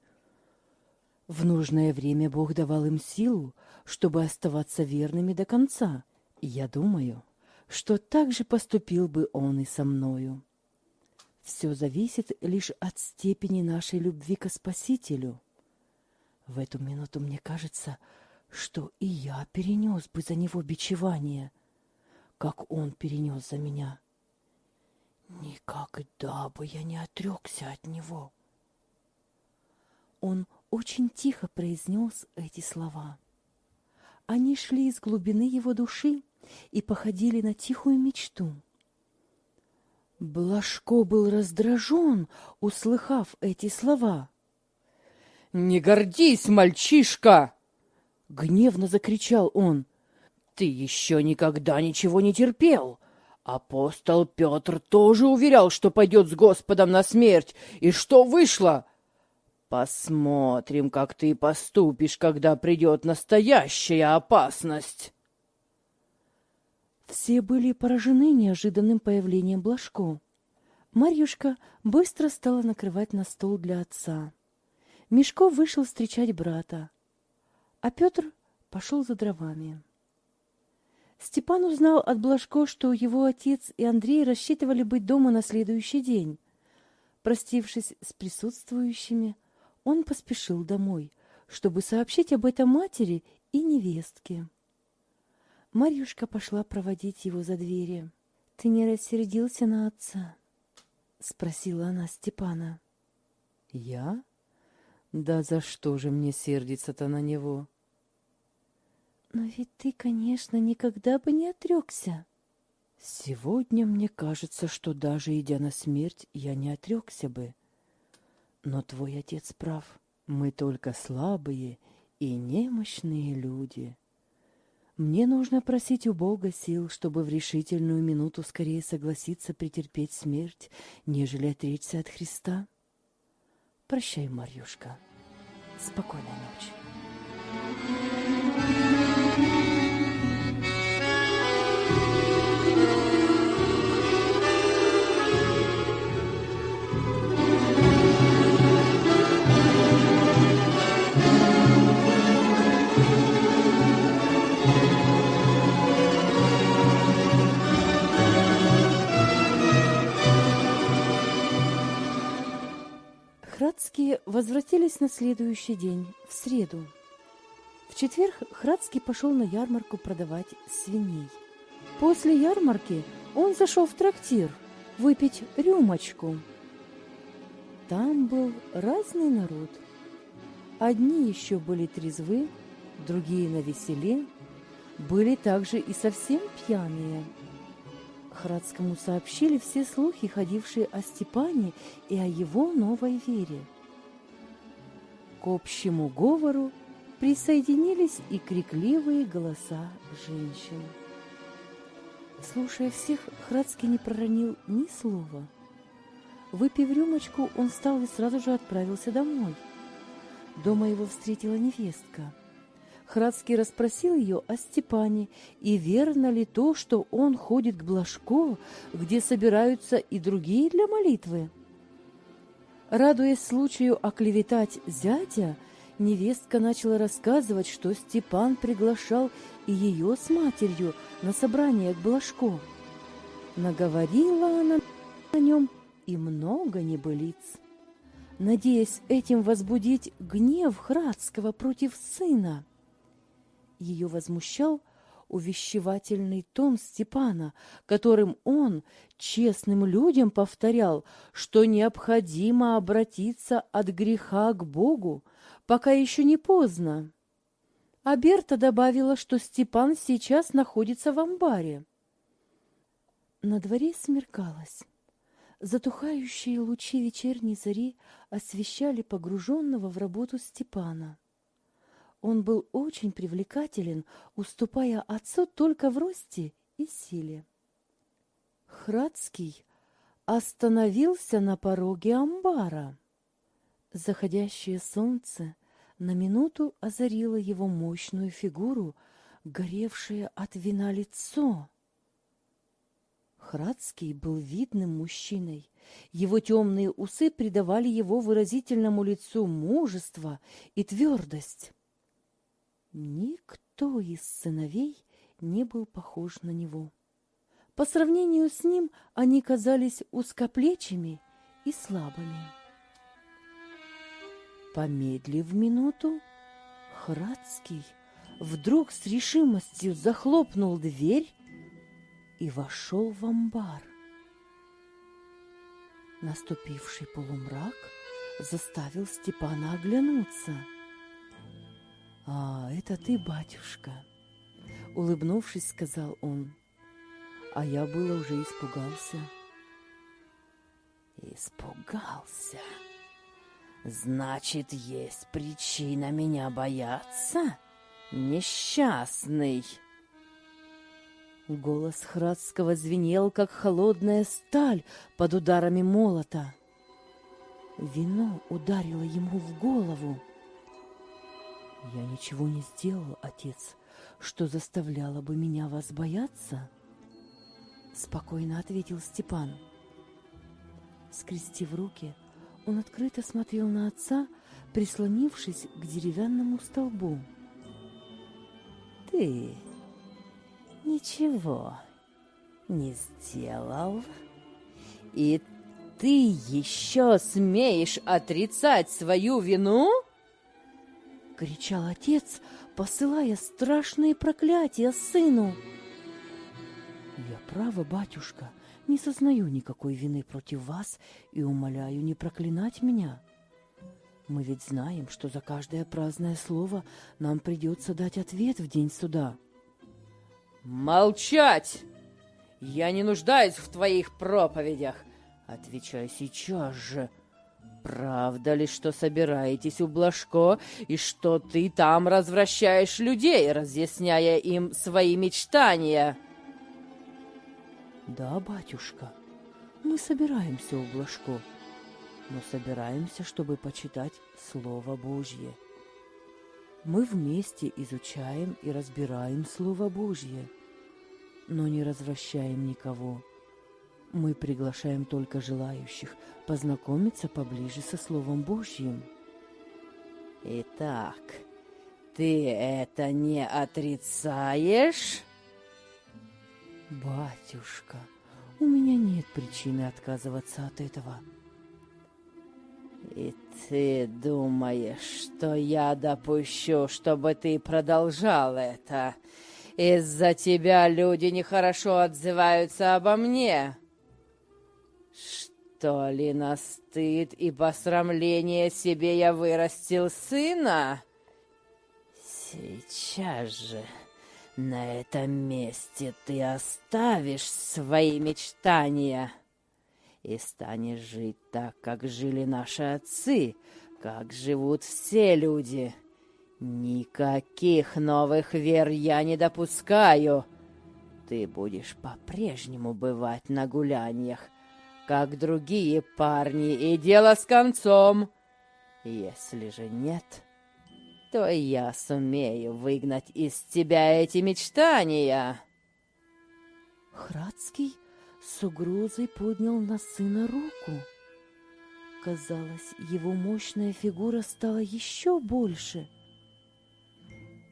В нужное время Бог давал им силу, чтобы оставаться верными до конца. Я думаю, что так же поступил бы он и со мною. Все зависит лишь от степени нашей любви к Спасителю. В эту минуту мне кажется, что и я перенес бы за него бичевание, как он перенес за меня. Никогда бы я не отрекся от него. Он очень тихо произнес эти слова. Они шли из глубины его души и походили на тихую мечту. Блажко был раздражен, услыхав эти слова. «Не гордись, мальчишка!» — гневно закричал он. «Ты еще никогда ничего не терпел!» Апостол Петр тоже уверял, что пойдет с Господом на смерть. И что вышло? Посмотрим, как ты поступишь, когда придет настоящая опасность. Все были поражены неожиданным появлением Блажко. Марьюшка быстро стала накрывать на стол для отца. Мешков вышел встречать брата, а Петр пошел за дровами. Степан узнал от Блажко, что его отец и Андрей рассчитывали быть дома на следующий день. Простившись с присутствующими, он поспешил домой, чтобы сообщить об этом матери и невестке. Марьюшка пошла проводить его за двери. — Ты не рассердился на отца? — спросила она Степана. — Я? Да за что же мне сердиться-то на него? — Но ведь ты, конечно, никогда бы не отрекся. — Сегодня мне кажется, что даже идя на смерть, я не отрекся бы. Но твой отец прав. Мы только слабые и немощные люди. Мне нужно просить у Бога сил, чтобы в решительную минуту скорее согласиться претерпеть смерть, нежели отречься от Христа. Прощай, Марьюшка. Спокойной ночи. Храдские возвратились на следующий день, в среду. В четверг Храдский пошел на ярмарку продавать свиней. После ярмарки он зашел в трактир выпить рюмочку. Там был разный народ. Одни еще были трезвы, другие на веселе, были также и совсем пьяные – Храдскому сообщили все слухи, ходившие о Степане и о его новой вере. К общему говору присоединились и крикливые голоса женщин. Слушая всех, Храдский не проронил ни слова. Выпив рюмочку, он встал и сразу же отправился домой. Дома его встретила невестка – Храдский расспросил ее о Степане, и верно ли то, что он ходит к Блажко, где собираются и другие для молитвы. Радуясь случаю оклеветать зятя, невестка начала рассказывать, что Степан приглашал и ее с матерью на собрание к Блажко. Наговорила она о нем и много небылиц. Надеясь этим возбудить гнев Храдского против сына, ее возмущал увещевательный тон Степана, которым он честным людям повторял, что необходимо обратиться от греха к Богу, пока еще не поздно. А Берта добавила, что Степан сейчас находится в амбаре. На дворе смеркалось. Затухающие лучи вечерней зари освещали погруженного в работу Степана. Он был очень привлекателен, уступая отцу только в росте и силе. Храдский остановился на пороге амбара. Заходящее солнце на минуту озарило его мощную фигуру, горевшее от вина лицо. Храдский был видным мужчиной. Его темные усы придавали его выразительному лицу мужество и твердость. Никто из сыновей не был похож на него. По сравнению с ним они казались узкоплечими и слабыми. Помедлив минуту, Храдский вдруг с решимостью захлопнул дверь и вошел в амбар. Наступивший полумрак заставил Степана оглянуться. «А, это ты, батюшка!» Улыбнувшись, сказал он. А я было уже испугался. Испугался? Значит, есть причина меня бояться? Несчастный!» Голос Храдского звенел, как холодная сталь под ударами молота. Вино ударило ему в голову. «Я ничего не сделал, отец, что заставляло бы меня вас бояться?» Спокойно ответил Степан. Скрестив руки, он открыто смотрел на отца, прислонившись к деревянному столбу. «Ты ничего не сделал, и ты еще смеешь отрицать свою вину?» — кричал отец, посылая страшные проклятия сыну. «Я право, батюшка, не сознаю никакой вины против вас и умоляю не проклинать меня. Мы ведь знаем, что за каждое праздное слово нам придется дать ответ в день суда». «Молчать! Я не нуждаюсь в твоих проповедях. Отвечай сейчас же!» Правда ли, что собираетесь у Блажко, и что ты там развращаешь людей, разъясняя им свои мечтания? Да, батюшка, мы собираемся у Блажко, но собираемся, чтобы почитать Слово Божье. Мы вместе изучаем и разбираем Слово Божье, но не развращаем никого. Мы приглашаем только желающих познакомиться поближе со Словом Божьим. Итак, ты это не отрицаешь? Батюшка, у меня нет причины отказываться от этого. И ты думаешь, что я допущу, чтобы ты продолжал это? Из-за тебя люди нехорошо отзываются обо мне. Что ли на стыд и посрамление себе я вырастил сына? Сейчас же на этом месте ты оставишь свои мечтания и станешь жить так, как жили наши отцы, как живут все люди. Никаких новых вер я не допускаю. Ты будешь по-прежнему бывать на гуляниях, как другие парни, и дело с концом. Если же нет, то я сумею выгнать из тебя эти мечтания. Храдский с угрозой поднял на сына руку. Казалось, его мощная фигура стала еще больше.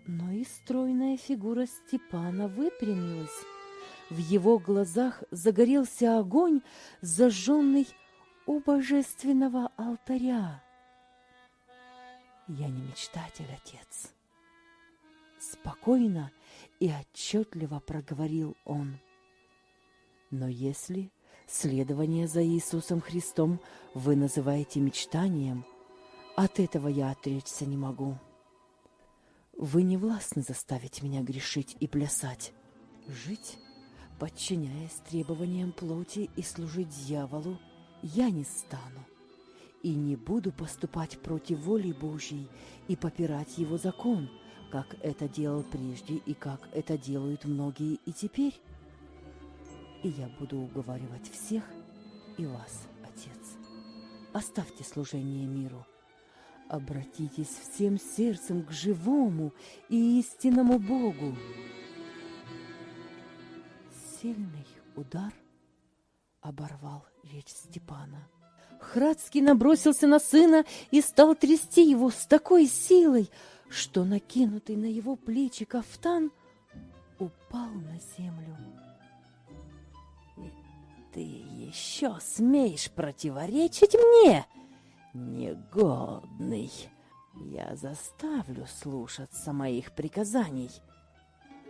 Но и стройная фигура Степана выпрямилась. В его глазах загорелся огонь, зажженный у божественного алтаря. Я не мечтатель, отец. Спокойно и отчетливо проговорил он. Но если следование за Иисусом Христом вы называете мечтанием, от этого я отречься не могу. Вы не властны заставить меня грешить и плясать. Жить, подчиняясь требованиям плоти и служить дьяволу, я не стану. И не буду поступать против воли Божьей и попирать его закон, как это делал прежде и как это делают многие и теперь и я буду уговаривать всех и вас, Отец. Оставьте служение миру. Обратитесь всем сердцем к живому и истинному Богу. Сильный удар оборвал речь Степана. Храдский набросился на сына и стал трясти его с такой силой, что накинутый на его плечи кафтан упал на землю. Ты еще смеешь противоречить мне, негодный? Я заставлю слушаться моих приказаний,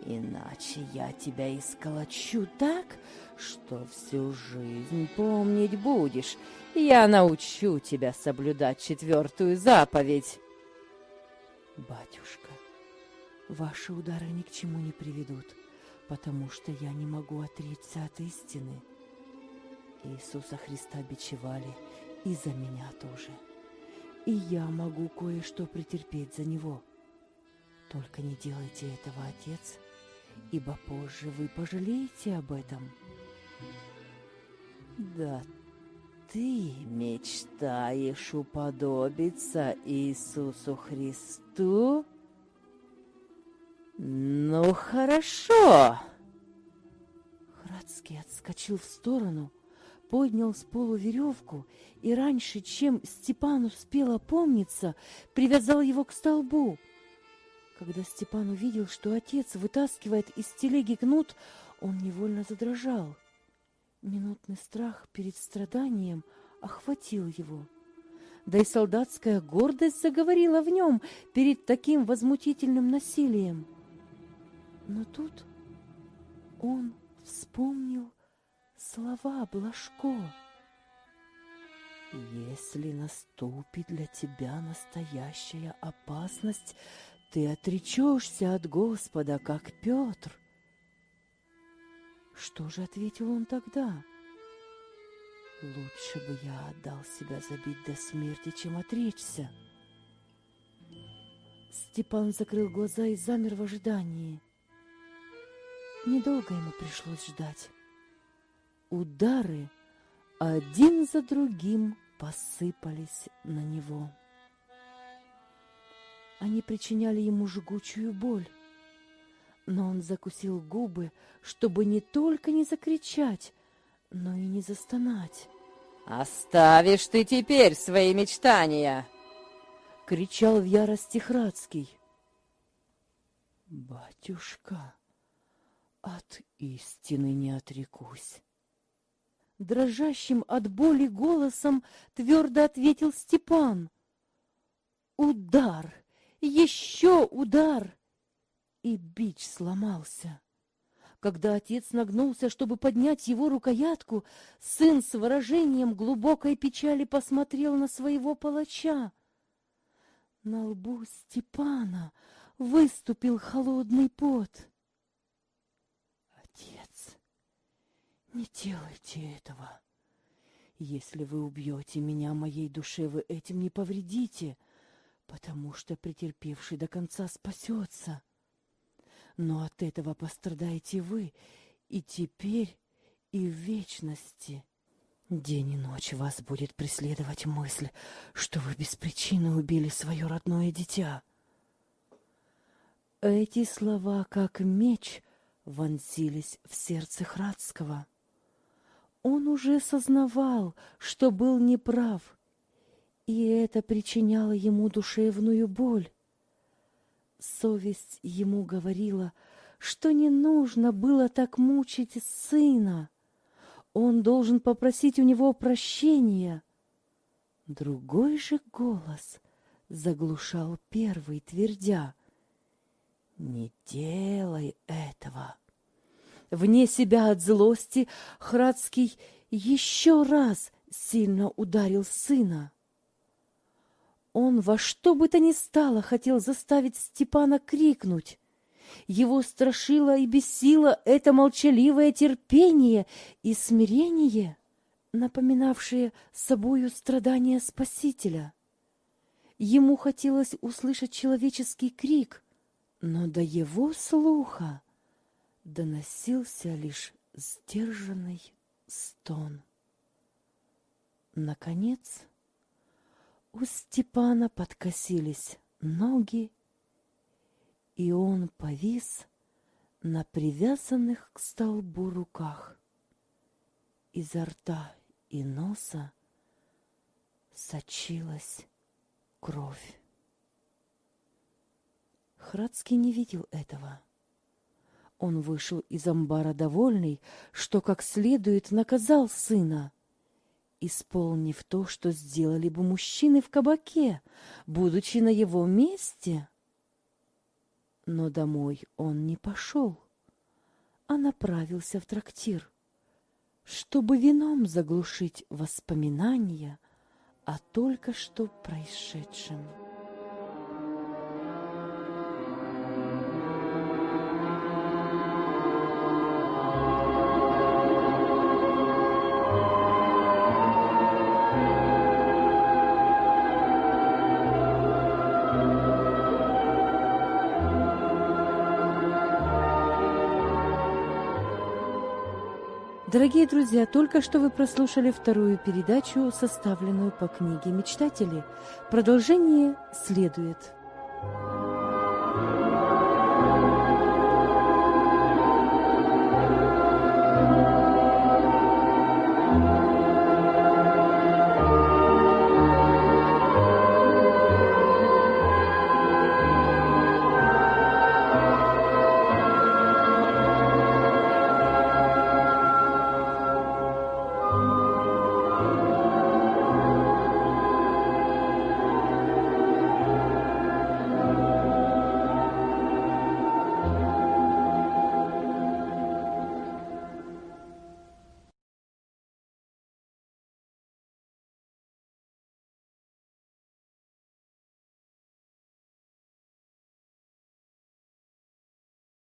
иначе я тебя исколочу так, что всю жизнь помнить будешь. Я научу тебя соблюдать четвертую заповедь. Батюшка, ваши удары ни к чему не приведут, потому что я не могу отречься от истины. Иисуса Христа бичевали, и за меня тоже. И я могу кое-что претерпеть за Него. Только не делайте этого, Отец, ибо позже вы пожалеете об этом. Да ты мечтаешь уподобиться Иисусу Христу? Ну, хорошо. Храдский отскочил в сторону, поднял с полу веревку и раньше, чем Степан успел опомниться, привязал его к столбу. Когда Степан увидел, что отец вытаскивает из телеги кнут, он невольно задрожал. Минутный страх перед страданием охватил его. Да и солдатская гордость заговорила в нем перед таким возмутительным насилием. Но тут он вспомнил слова Блажко. Если наступит для тебя настоящая опасность, ты отречешься от Господа, как Петр. Что же ответил он тогда? Лучше бы я отдал себя забить до смерти, чем отречься. Степан закрыл глаза и замер в ожидании. Недолго ему пришлось ждать. Удары один за другим посыпались на него. Они причиняли ему жгучую боль, но он закусил губы, чтобы не только не закричать, но и не застонать. «Оставишь ты теперь свои мечтания!» — кричал в ярости Храдский. «Батюшка, от истины не отрекусь!» дрожащим от боли голосом твердо ответил Степан. Удар, еще удар! И бич сломался. Когда отец нагнулся, чтобы поднять его рукоятку, сын с выражением глубокой печали посмотрел на своего палача. На лбу Степана выступил холодный пот. Не делайте этого. Если вы убьете меня, моей душе вы этим не повредите, потому что претерпевший до конца спасется. Но от этого пострадаете вы и теперь, и в вечности. День и ночь вас будет преследовать мысль, что вы без причины убили свое родное дитя. Эти слова, как меч, вонзились в сердце Храдского. Он уже сознавал, что был неправ, и это причиняло ему душевную боль. Совесть ему говорила, что не нужно было так мучить сына. Он должен попросить у него прощения. Другой же голос заглушал первый, твердя, «Не делай этого!» Вне себя от злости Храдский еще раз сильно ударил сына. Он во что бы то ни стало хотел заставить Степана крикнуть. Его страшило и бесило это молчаливое терпение и смирение, напоминавшее собою страдания Спасителя. Ему хотелось услышать человеческий крик, но до его слуха доносился лишь сдержанный стон. Наконец, у Степана подкосились ноги, и он повис на привязанных к столбу руках. Изо рта и носа сочилась кровь. Храдский не видел этого. Он вышел из амбара довольный, что как следует наказал сына, исполнив то, что сделали бы мужчины в кабаке, будучи на его месте. Но домой он не пошел, а направился в трактир, чтобы вином заглушить воспоминания о только что происшедшем. Дорогие друзья, только что вы прослушали вторую передачу, составленную по книге «Мечтатели». Продолжение следует.